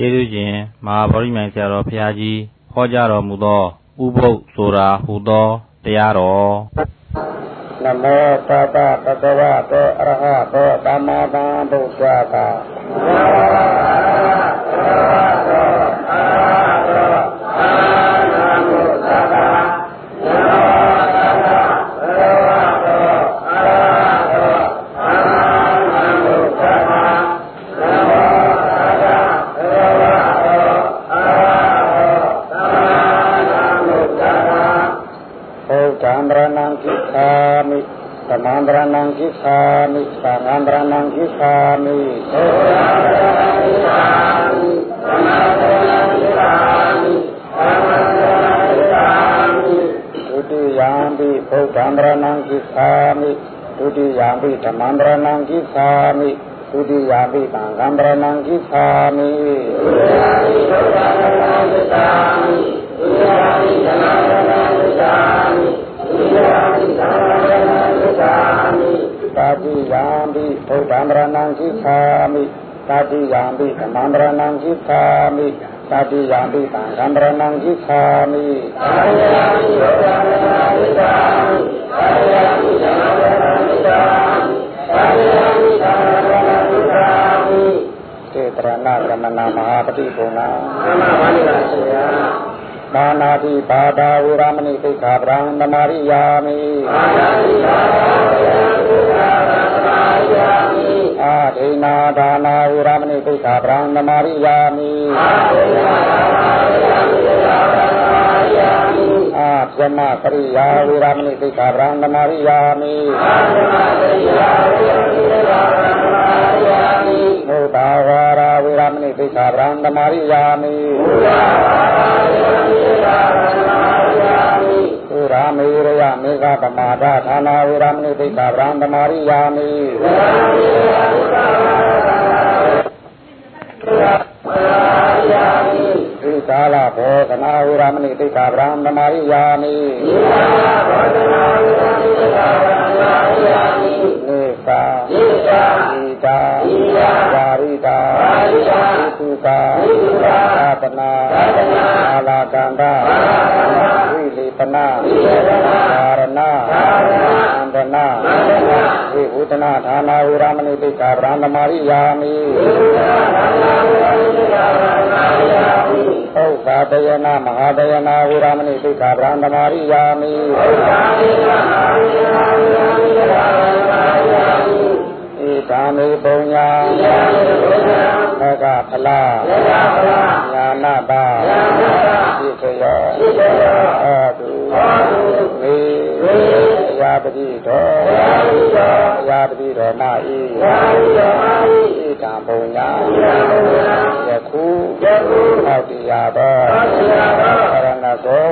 ကျေးဇူးရှင်မဟာဗောဓိမြိုင်ဆရာတော်ဘုရားကြီးဟောကြားတော်မူသောဥပုပ်ဆိုတာဟူသောတရားတော်နမောတတပတဝတောအရဟတောသမ္မာသမ္ဗုဒ္ဓတာနမောတတပတဝတောအရဟသမန္တရဏံကိသာမိသမန္တရဏံကိသာမိသမန္တ မိသမန္တရဏံကိသာမိသမန္တရဏံကိသာမိဒုတိယံပိဘုဒ္ဓံတရဏံကိသာမိဒုတိယံပိဓမ္မံတရဏံကိသာမိဒုတိယပိသံဃံတရဏံကိသာမိဒုတိယပိဘုဒ္ဓံတရဏံကိသာမိဒုတိယပိဓမ္မံတရဏံကိသာမိဒုတိယပိသံဃံတရဏံသာ မိသာတိယံပိဘုဒ္ဓံရဏံခိသာမိသာတိယံပိဓမ္မံရဏံခိသာမိသာတိယံပိသံဃံရဏံခိသာမိသာတိယံပိဘုဒ္ဓံရဏံခိသာမိသာတိယံပိဓမ္မံရဏံခိသာမိသာတိယံပိသံဃံရဏံခိသာမိတေတရဏကမနာမဟာပတိဘုံနာသမ္မာပါဠိပါဆရာမာနာတိပါဒာဝေရမဏိသိက္ခာပရံသမာရိယာမိမာနာတိပါဒာ သိက္ခာပရံသမာရိယာမိအာဒိနာဒါနာဝေရမဏိသိက္ခာပရံသမာရိယာမိအာပြမပရိယာဝေရမဏိသိက္ခာပရံသမာရိယာမိအာပြမပရိယာဝေရမဏိသိက္ခာပရံသမာရိယာမိမုဒ္ဒဝါရဝေရမဏိသိက္ခာပရံသမာရိယာမိမုဒ္ဒဝါရဝေရမဏိသုရာမေရယမေဃပမာဒဌာနာဝေရမဏိသိက္ခာပရံသမာရိယာမိဝေရမဏိသိက္ခာပရံသမာရိယာမိ ဒီကာလဘောဓနာဝေရမဏိသိက္ခာပရံသမာရိယာမိဒီကာလဘောဓနာဝေရမဏိသိက္ခာပရံသမာရိယာမိနေသာနေသာဤတာဤတာယာရိတာယာရိတာသုကာသုကာသနာသနာအာလာကန္တာအာလာကန္တာ ဝိလေပနာဝိလေပနာဓာရဏဓာရဏအန္တနာအန္တနာဝိဘုဒနာဌာနာဝေရမဏိတိကာဗြဟ္မမာရိယာမိဝိဘုဒနာဌာနာဝေရမဏိတိကာဗြဟ္မမာရိယာမိဥစ္စာတယနာမဟာတယနာဝေရမဏိတိကာဗြဟ္မမာရိယာမိဥစ္စာတယနာမဟာတယနာဝေရမဏိတိကာဗြဟ္မမာရိယာမိဧတာမေပုံညာဧတာမေပုံညာသ ကဖလားသကဖလားညာနာတာညာနာတာသိခယောသိခယောအာတုအာတုမေမေရာပတိတော်ရာပတိတော်ရာပတိတော်မာဤရာပတိတော်မာဤဣဒံဘုံညာဣဒံဘုံညာယခုယခုဟောတိယသောဟောတိယသောရဏဂုံ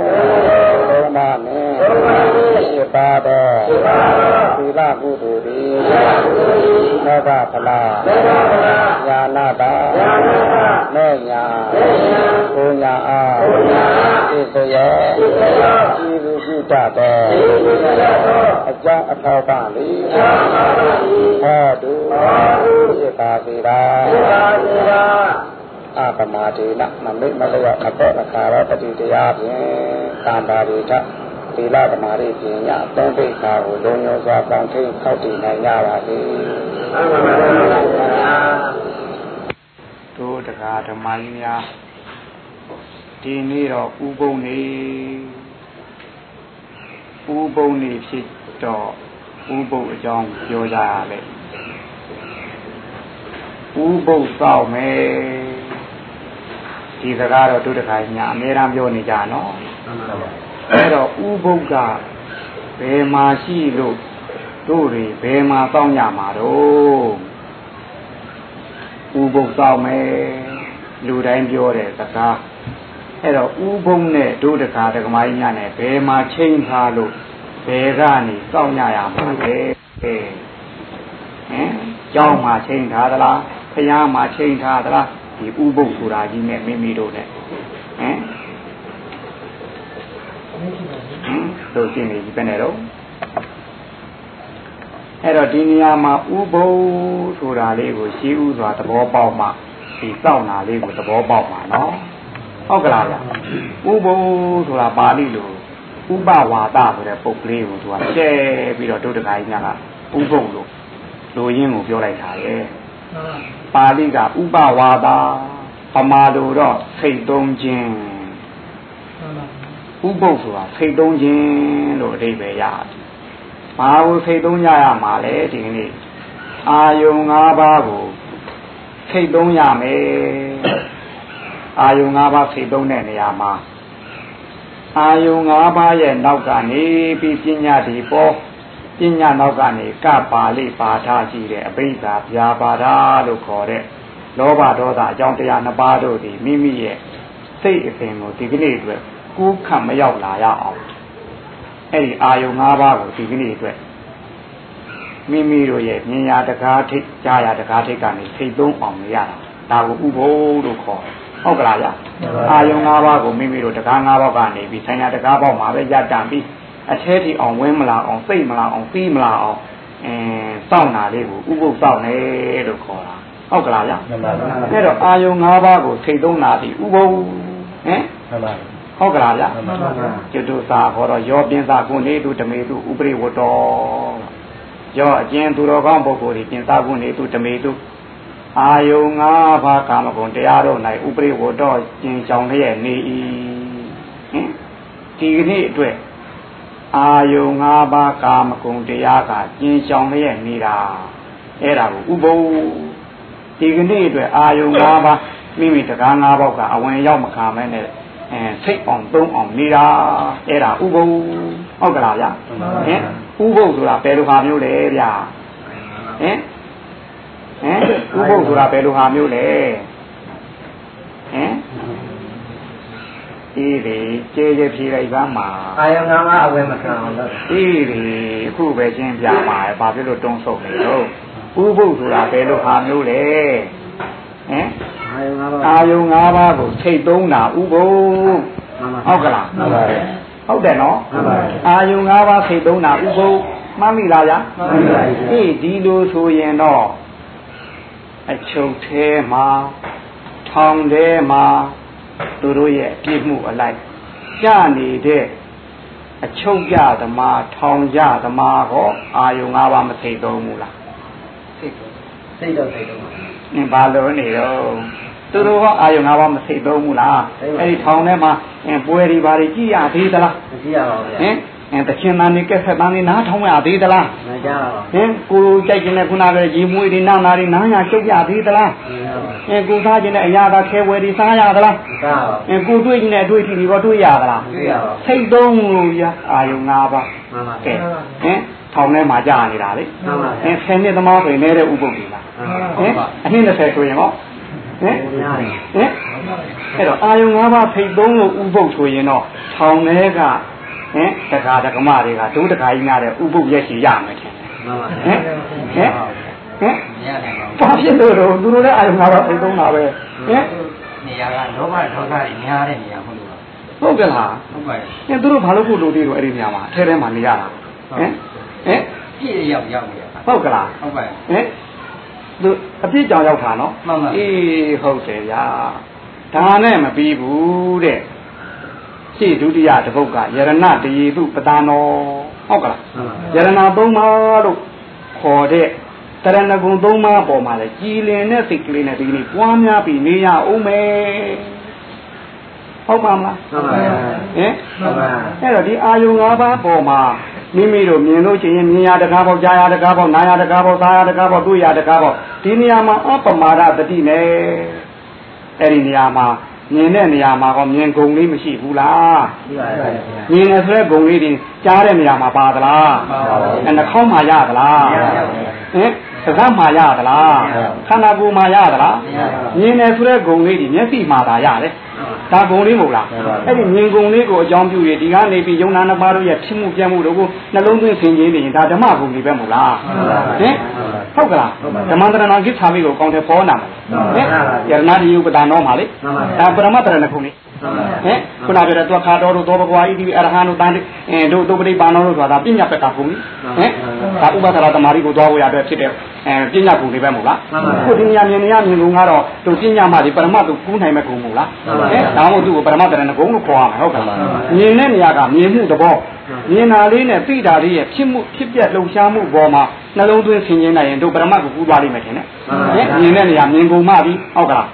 ဘုံမမင်းဘုံမမင်းရှိပါသောရှိပါသော သီလကုသိုလ်သည်သီလကုသိုလ်သည်မေဃဖလားမေဃဖလားညာနာတာညာနာတာမေညာမေညာဘုံညာအားဘုံညာအားဣသယောဣသယောဤလူပြုတတ်သောဤလူပြုတတ်သောအကြောင်းအထောက်ပံ့လေဟောတုဖြစ်ပါစေတာဖြစ်ပါစေတာအပမဒေနမမိတ်မလျော့အပောအခါရောပတိတရားဖြင့်သံပါရိထ သီလဓမ္မရိပညာသုံးပိခါကိုလုံးရောစွာပေါင်းထိန်ခောက်တည်နိုင်ကြပါစေအမှန်ပါပါတို့တရားဓမ္မကြီးများဒီနေ့တော့ဥပုံနေဥပုံနေဖြစ်တော့ဥပုပ်အကြောင်းပြောကြရလေဥပုပ်စောက်မယ်ဒီစကားတော့တို့တခါညာအများအားပြောနေကြနော် အဲ့တော့ဥပုပ်ကဘယ်မှာရှိလို့တို့တွေဘယ်မှာစောင့်ရမှာတော့ဥပုပ်စောက်မယ်လူတိုင်းပြောတယ်စကားအဲ့တော့ဥပုံနဲ့တို့တခါတက္ကမကြီးညာနဲ့ဘယ်မှာချိန်ထားလို့ဘယ်ကနေစောင့်ရရမှာလဲအဲဟင်ကျောင်းမှာချိန်ထားသလားဖျားမှာချိန်ထားသလားဒီဥပုပ်ဆိုတာကြီးနဲ့မိမိတို့နဲ့ဟင် တို့ရှင်းနေပြီပဲနဲ့တော့အဲ့တော့ဒီနေရာမှာဥပုပ်ဆိုတာလေးကိုရှင်းဥစွာသဘောပေါက်မှဒီစောင့်နာလေးကိုသဘောပေါက်မှာနော်ဟုတ်ကလားဗျဥပုပ်ဆိုတာပါဠိလိုဥပဝါဒဆိုတဲ့ပုတ်ကလေးကိုသူကကျဲပြီးတော့ဒုဒကာကြီးများကဥပုပ်လို့လူရင်းကိုပြောလိုက်တာရဲ့ပါဠိကဥပဝါဒပမာလိုတော့စိတ်သုံးခြင်း ဥပုပ်ဆိုတာစိတ်သုံးခြင်းလို့အဓိပ္ပာယ်ရတယ်။ဘာလို့စိတ်သုံးကြရမှာလဲဒီကနေ့အာယုံ၅ပါးကိုစိတ်သုံးရမယ်။အာယုံ၅ပါးစိတ်သုံးတဲ့နေရာမှာအာယုံ၅ပါးရဲ့နောက်ကနေပြီးပညာဒီပေါ်ပညာနောက်ကနေကပါဠိပါဠာရှိတဲ့အဘိဓါဗျာပါဒလို့ခေါ်တဲ့လောဘဒေါသအကြောင်းတရားနှစ်ပါးတို့ဒီမိမိရဲ့စိတ်အစဉ်ကိုဒီကနေ့အတွက် ကိုးခတ်မရောက်လာရအောင်အဲ့ဒီအာယုံ၅ပါးကိုဒီကနေ့အတွက်မိမိတို့ရဲ့မြင်ရတကားထိတ်ကြားရတကားထိတ်ကနေထိတ်သုံးအောင်ရတာဒါကိုဥဖို့လို့ခေါ်တယ်ဟုတ်ကလားဗျအာယုံ၅ပါးကိုမိမိတို့တကား၅ပါးကနေပြီးဆိုင်ရာတကားပေါက်မှာပဲရတံပြီးအထဲထိအောင်ဝင်းမလာအောင်စိတ်မလာအောင်ပြီးမလာအောင်အဲစောင့်တာလေးကိုဥပုပ်စောင့်တယ်လို့ခေါ်တာဟုတ်ကလားဗျအဲ့တော့အာယုံ၅ပါးကိုထိတ်သုံးတာဒီဥပုပ်ဟမ်ဟုတ် ကလားဗျကျွတ်စာခေါ်တော့ယောပြင်းစာကုနေတုဓမေတုဥပရိဝတ္တောယောအကျဉ်သူတော်ကောင်းပုဂ္ဂိုလ်ဒီပြင်းစာကုနေတုဓမေတုအာယုံ၅ပါးကာမဂုဏ်တရားတို့၌ဥပရိဝတ္တောကျင်ကြောင်လျက်နေ၏ဟင်ဒီကနေ့အတွက်အာယုံ၅ပါးကာမဂုဏ်တရားကကျင်ကြောင်လျက်နေတာအဲ့ဒါကိုဥပုပ်ဒီကနေ့အတွက်အာယုံ၅ပါးမိမိတကား၅ပေါက်ကအဝင်ရောက်မခံမဲနဲ့ အဲစိတ်အောင်သုံးအောင်နေတာအဲ့ဒါဥပုပ်ဟုတ်ကလားဗျဟင်ဥပုပ်ဆိုတာဘယ်လိုဟာမျိုးလဲဗျဟင်ဟင်ဥပုပ်ဆိုတာဘယ်လိုဟာမျိုးလဲဟင်အေးလေကျေကျေဖြေလိုက်ပါမှာအာယုံ၅ပါးအဝယ်မခံအောင်လုပ်အေးလေအခုပဲရှင်းပြပါရဲ့ဘာဖြစ်လို့တုံးဆုပ်နေတော့ဥပုပ်ဆိုတာဘယ်လိုဟာမျိုးလဲဟင် အာယုံ၅ပါးအာယုံ၅ပါးကိုထိတ်သုံးတာဥပုပ်ဟုတ်ကလားဟုတ်ပါတယ်ဟုတ်တယ်နော်ဟုတ်ပါတယ်အာယုံ၅ပါးထိတ်သုံးတာဥပုပ်မှတ်မိလားဗျာမှန်ပါပြီအေးဒီလိုဆိုရင်တော့အချုပ်သေးမှာထောင်ထဲမှာသူတို့ရဲ့အပြစ်မှုအလိုက်ကြနေတဲ့အချုပ်ကြသမားထောင်ကြသမားဟောအာယုံ၅ပါးမသိသုံးဘူးလားစိတ်စိတ်တော့စိတ်တော့အင်းဘာလို့နေတော့ သူတို့ဟောအာယုံ၅ပါးမသိသုံးဘူးလားသိပါဘူးအဲ့ဒီထောင်ထဲမှာအင်းပွဲဒီဘာတွေကြည့်ရသေးသလားမကြည့်ရပါဘူးဗျာဟင်အင်းတချင်တန်နေကက်ဆက်တန်နေနားထောင်ရသေးသလားမကြပါဘူးဟင်ကိုယ်ကြိုက်ခြင်းနဲ့ခုနကရေမွေးတွေနာနာတွေနားရရှုပ်ရသေးသလားအင်းကိုစားခြင်းနဲ့အရာသာခဲဝယ်တွေစားရသလားမစားပါအင်းကိုတွေ့ခြင်းနဲ့အတွေ့အထိတွေရောတွေ့ရသလားဘူးကြည့်ရပါဘူးစိတ်သုံးလို့ရအာယုံ၅ပါးမှန်ပါကဲဟင်ထောင်ထဲမှာကြာနေတာလေမှန်ပါဟင်ဆယ်နှစ်သမားဆိုရင်လည်းဥပုပ်ပြီလားဟင်အနှစ်20ဆိုရင်ဟော ဟင်ညာနေဟင်အဲ့တော့အာယုံ၅ပါးဖိတ်သုံးလို့ဥပုပ်ဆိုရင်တော့ထောင်ထဲကဟင်တက္ကရာတက္ကမတွေကဒုတက္ကရာကြီးများတဲ့ဥပုပ်ရက်ရှိရမယ်ထင်တယ်မှန်ပါဟင်ဟင်ဟင်ညနေပါဘာဖြစ်လို့တော့သူတို့လည်းအာယုံ၅ပါးဖိတ်သုံးတာပဲဟင်နေရာကလောဘဒေါသတွေများတဲ့နေရာဟုတ်လို့ဟုတ်ကဲ့လားဟုတ်ပါရဲ့ဟင်သူတို့ဘာလို့ဖို့လို့သေးတော့အဲ့ဒီနေရာမှာအထဲထဲမှာနေရတာဟင်ဟင်ပြည့်ရောက်ရောက်နေရပါဟုတ်ကလားဟုတ်ပါရဲ့ဟင် သူအပြစ်ကြောင်ရောက်တာနော်မှန်ပါအေးဟုတ်တယ်ဗျာဒါနဲ့မပြီးဘူးတဲ့ရှေ့ဒုတိယတစ်ပုဒ်ကယရဏတရေတုပတာနောဟုတ်ကလားမှန်ပါယရဏသုံးပါးလို့ခေါ်တဲ့တရဏဂုံသုံးပါးပေါ်မှာလေကြည်လင်တဲ့စိတ်ကလေးနဲ့ဒီနေ့ပွားများပြီးနေရအောင်မယ်ဟုတ်ပါမလားမှန်ပါရဲ့ဟင်မှန်ပါအဲ့တော့ဒီအာယုံ၅ပါးပေါ်မှာ မိမိတို့မြင်လို့ရှိရင်မြင်ရတကားပေါ့ကြားရတကားပေါ့နားရတကားပေါ့စားရတကားပေါ့တွေ့ရတကားပေါ့ဒီနေရာမှာအပမာဒတတိနဲ့အဲ့ဒီနေရာမှာမြင်တဲ့နေရာမှာကောမြင်ကုန်လေးမရှိဘူးလားဒီပါရဲ့မြင်တယ်ဆိုတဲ့ဂုံလေးတွေကြားတဲ့နေရာမှာပါသလားပါပါဘူးအဲနှာခေါင်းမှာရသလားမရပါဘူးဟင် သကမှာရသလားမရပါဘူးခန္ဓာကိုယ်မှာရသလားမရပါဘူးမြင်တယ်ဆိုတဲ့ဂုံလေးတွေမျက်စိမှာသာရတယ်ဒါဂုံလေးမဟုတ်လားမှန်ပါဘူးအဲ့ဒီမြင်ဂုံလေးကိုအကြောင်းပြုရဒီကနေပြီးယုံနာနှစ်ပါးတို့ရဲ့ဖြစ်မှုပြမှုတို့ကိုနှလုံးသွင်းဆင်ခြင်နေရင်ဒါဓမ္မဂုံလေးပဲမဟုတ်လားမှန်ပါဘူးဟင်ဟုတ်ကလားဟုတ်ပါဘူးဓမ္မတရဏကိစ္ဆာမိကိုကောင်းတယ်ပေါ်နာမှာမှန်ပါဘူးယရဏတိယုပဒါနောမှာလေမှန်ပါဘူးဒါပရမတရဏခုလေး ဟင်ခုနပြောတဲ့သွားခါတော်တို့သောဘကွာဣတိအရဟံတို့တန်အဲတို့သုပတိပါဏောတို့ဆိုတာပညာပက်ကပုံဟင်ဒါဥပဒရာသမารီကိုသွားဖို့ရအတွက်ဖြစ်တဲ့အဲပညာပုံတွေပဲမဟုတ်လားခုဒီနေရာမြင်နေရမြင်ကုန်ကတော့တို့ပညာမှဒီပရမတ်ကိုကူးနိုင်မဲ့ကုန်မဟုတ်လားဟင်ဒါမှမဟုတ်သူ့ကိုပရမတ်တရဏဂုံလို့ခေါ်ရမှာဟုတ်ကဲ့မြင်တဲ့နေရာကမြင်မှုသဘောမြင်တာလေးနဲ့သိတာလေးရဲ့ဖြစ်မှုဖြစ်ပြလှုပ်ရှားမှုပေါ်မှာနှလုံးသွင်းဆင်ခြင်နိုင်ရင်တို့ပရမတ်ကိုကူးသွားလိမ့်မယ်ထင်တယ်ဟင် မြင်တဲ့နေရာမြင်ကုန်မှပြီဟုတ်ကလား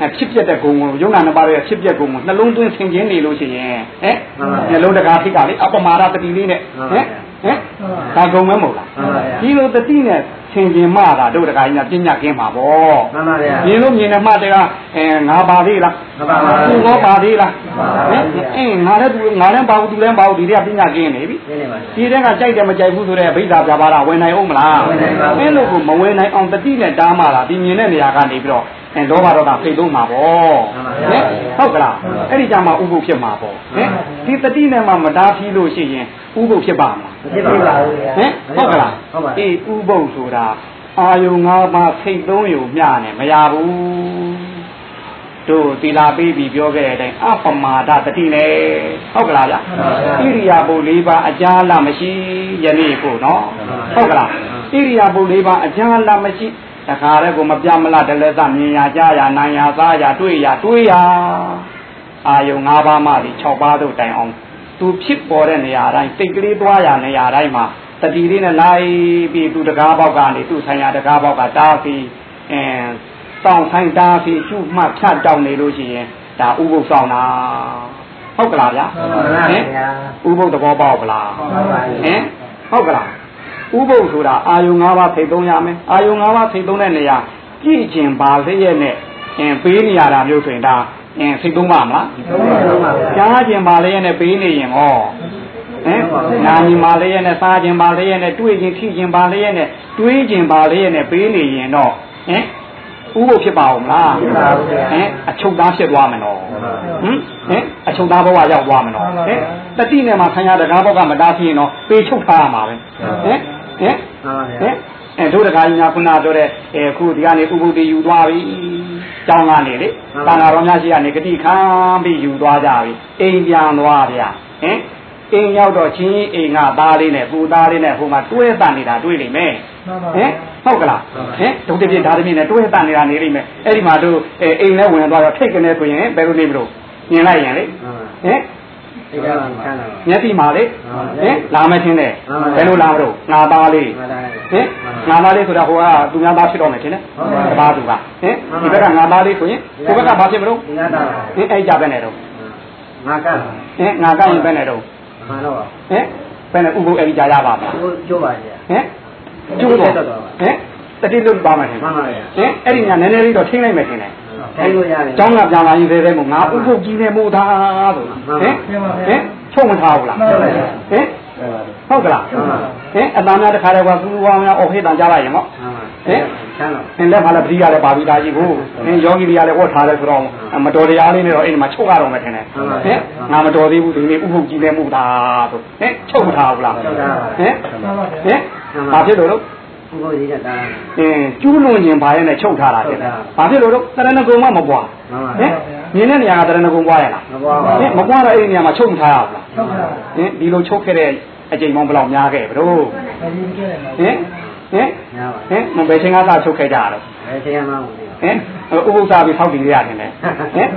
အဲဖြစ်ပြတဲ့ဂုံကိုယုံနာနှစ်ပါးရဲ့ဖြစ်ပြဂုံကိုနှလုံးသွင်းဆင်ခြင်နေလို့ရှိရင်ဟဲ့နှလုံးတကာဖြစ်ကလေအပမာဒတတိလေးနဲ့ဟဲ့ဟင်ဒါကုံမဲမဟုတ်လားဒီလိုတတိနဲ့ဆ င်ကျင်မှတာတို့တခါကြီးညာပညာကင်းမှာပေါ့မှန်ပါဗျာမြင်လို့မြင်တယ်မှတကအဲငါပါသေးလားမှန်ပါပါသူဟောပါသေးလားဟင်အင်းငါလည်းသူငါလည်းပါဘူးသူလည်းပါဘူးဒီတည်းကပညာကင်းနေပြီရှင်းနေပါဒီတည်းကကြိုက်တယ်မကြိုက်ဘူးဆိုတဲ့ဗိဓာပြပါတာဝင်နိုင်အောင်မလားဝင်နိုင်ပါဘူးအင်းလို့ကိုမဝင်နိုင်အောင်တတိနဲ့တားမှလာဒီမြင်တဲ့နေရာကနေပြီးတော့ အဲလောဘဒေါသဖိတ်သုံးမှာပေါ့ဟင်ဟုတ်ကလားအဲ့ဒီကြမှာဥပုပ်ဖြစ်မှာပေါ့ဟင်ဒီတတိနဲ့မှမတားဖြီးလို့ရှိရင်ဥပုပ်ဖြစ်ပါမှာဖြစ်ပါဘူးဟင်ဟုတ်ကလားအေးဥပုပ်ဆိုတာအာယုံ၅ပါးဖိတ်သုံးယုံမျှနဲ့မရဘူးတို့သီလာပေးပြီးပြောခဲ့တဲ့အတိုင်းအပမာဒတတိနဲ့ဟုတ်ကလားဗျဣရိယာပု၄ပါးအကြာလမရှိယနေ့ကိုနော်ဟုတ်ကလားဣရိယာပု၄ပါးအကြာလမရှိ တခါတည်းကိုမပြမလားတလဲစမြင်ရကြားရနိုင်ရစားရတွေ့ရတွေးရအာယုံ၅ပါးမှဒီ6ပါးတို့တိုင်အောင်သူဖြစ်ပေါ်တဲ့နေရာတိုင်းစိတ်ကလေးသွားရနေရာတိုင်းမှာတတိလေးနဲ့လိုက်ပြီးသူတကားပေါက်ကနေသူဆိုင်ရာတကားပေါက်ကတားပြီးအဲစောင့်ဆိုင်တားပြီးရှုမှတ်ဖြတ်တောင်းနေလို့ရှိရင်ဒါဥပုသ်ဆောင်တာဟုတ်ကလားဗျာဟင်ဥပုသ်သဘောပေါက်ကလားဟင်ဟုတ်ကလား ဥပုပ်ဆိုတာအာယုံ၅ပါးဖိတ်သုံးရမယ်အာယုံ၅ပါးဖိတ်သုံးတဲ့နေရာကြည့်ကျင်ပါလျက်နဲ့အင်းပေးနေရတာမျိုးဆိုရင်ဒါအင်းဖိတ်သုံးပါမလားကြားကျင်ပါလျက်နဲ့ပေးနေရင်ဟောဟင်နာမြင်ပါလျက်နဲ့စားကျင်ပါလျက်နဲ့တွေ့ကျင်ထိကျင်ပါလျက်နဲ့တွေးကျင်ပါလျက်နဲ့ပေးနေရင်တော့ဟင် ဥပုပ်ဖြစ်ပါဦးမလားဖြစ်ပါဘူးဟင်အချုပ်သားဖြစ်သွားမယ်နော်ဟင်ဟင်အချုပ်သားဘဝရောက်သွားမယ်နော်ဟင်တတိနဲ့မှခံရတကားဘဝကမတားဖြစ်ရင်တော့ပေချုပ်ထားရမှာပဲဟင်ဟင်ဟင်အဲတို့တကားကြီးများခုနပြောတဲ့အဲခုဒီကနေဥပုပ်တည်ယူသွားပြီကျောင်းကနေလေတန်ဃာတော်များရှိကနေဂတိခံပြီးယူသွားကြပြီအိမ်ပြန်သွားဗျာဟင် အိမ်ရောက်တော့ချင်းအိမ်ကသားလေးနဲ့ပူသားလေးနဲ့ဟိုမှာတွဲတန်နေတာတွေ့နေမယ်ဟင်ဟုတ်ကလားဟင်ဒုတိယပြဓာသမီးနဲ့တွဲတန်နေတာနေလိမ့်မယ်အဲ့ဒီမှာတို့အိမ်နဲ့ဝင်သွားတော့ထိတ်ကနေဆိုရင်ဘယ်လိုနေမလို့မြင်လိုက်ရင်လေဟင်မျက်စိမှာလေဟင်လာမထင်းတယ်ဘယ်လိုလာမလို့ငါသားလေးဟင်ငါသားလေးဆိုတာဟိုကသူများသားဖြစ်တော့မယ်ထင်တယ်တပါးသူကဟင်ဒီဘက်ကငါသားလေးဆိုရင်ဒီဘက်ကဘာဖြစ်မလို့ဟင်အဲ့ကြပဲနဲ့တော့ငါကဟင်ငါကရင်ပဲနဲ့တော့ မှန်တော့ဟင်ဘယ်နဲ့ဥပုပ်အဲ့ဒီကြာရပါ့မလားကျိုးပါဗျာဟင်ကျိုးတော့ဟင်တတိလို့ပါမယ်ထင်မှန်ပါဗျာဟင်အဲ့ဒီညာနည်းနည်းလေးတော့ထိမ့်လိုက်မယ်ထင်တယ်ထိုင်လို့ရတယ်ကျောင်းကပြန်လာရင်သေးသေးမို့ငါဥပုပ်ကြီးနေမို့သားဆိုဟင်ဟင်ချုပ်မထားဘူးလားဟင်ဟုတ်ကလား ဟင်အတန်းများတစ်ခါတည်းကကူဝါများအော်ဟိတန်ကြလိုက်ရင်ပေါ့ဟင်ဆန်းတော့ဟင်လက်ပါလည်းပရိယာလည်းပါပြီးသားကြီးကိုဟင်ယောဂီတွေကလည်းဟောထားတယ်ဆိုတော့မတော်တရားလေးနဲ့တော့အဲ့ဒီမှာချုပ်ရတော့မယ်ထင်တယ်ဟင်ငါမတော်သေးဘူးဒီနေ့ဥပုပ်ကြီးနေမှုသားဆိုဟင်ချုပ်ထားဘူးလားဟင်ဟင်ဘာဖြစ်လို့လို့ဘုရားကြီးကတာအင်းကျူးလွန်ခြင်းဘာရဲ့နဲ့ချုပ်ထားတာတဲ့ဘာဖြစ်လို့တော့တရဏဂုံမှမပွားဟင်မြင်တဲ့နေရာကတရဏဂုံပွားရလားမပွားပါဘူးမပွားတော့အဲ့ဒီနေရာမှာချုပ်မထားရဘူးလားချုပ်ထားဟင်ဒီလိုချုပ်ခဲ့တဲ့ အချိန်ပေါင်းဘယ်လောက်များခဲ့ဘလို့ဟင်ဟင်ဟင်မဘယ်ချိန်ကစချုပ်ခဲ့ကြရတော့ဘယ်ချိန်မှမဟ င်ဥပုသ္စာပြီးဆောက်တည်ရတယ်နဲ့ဟင်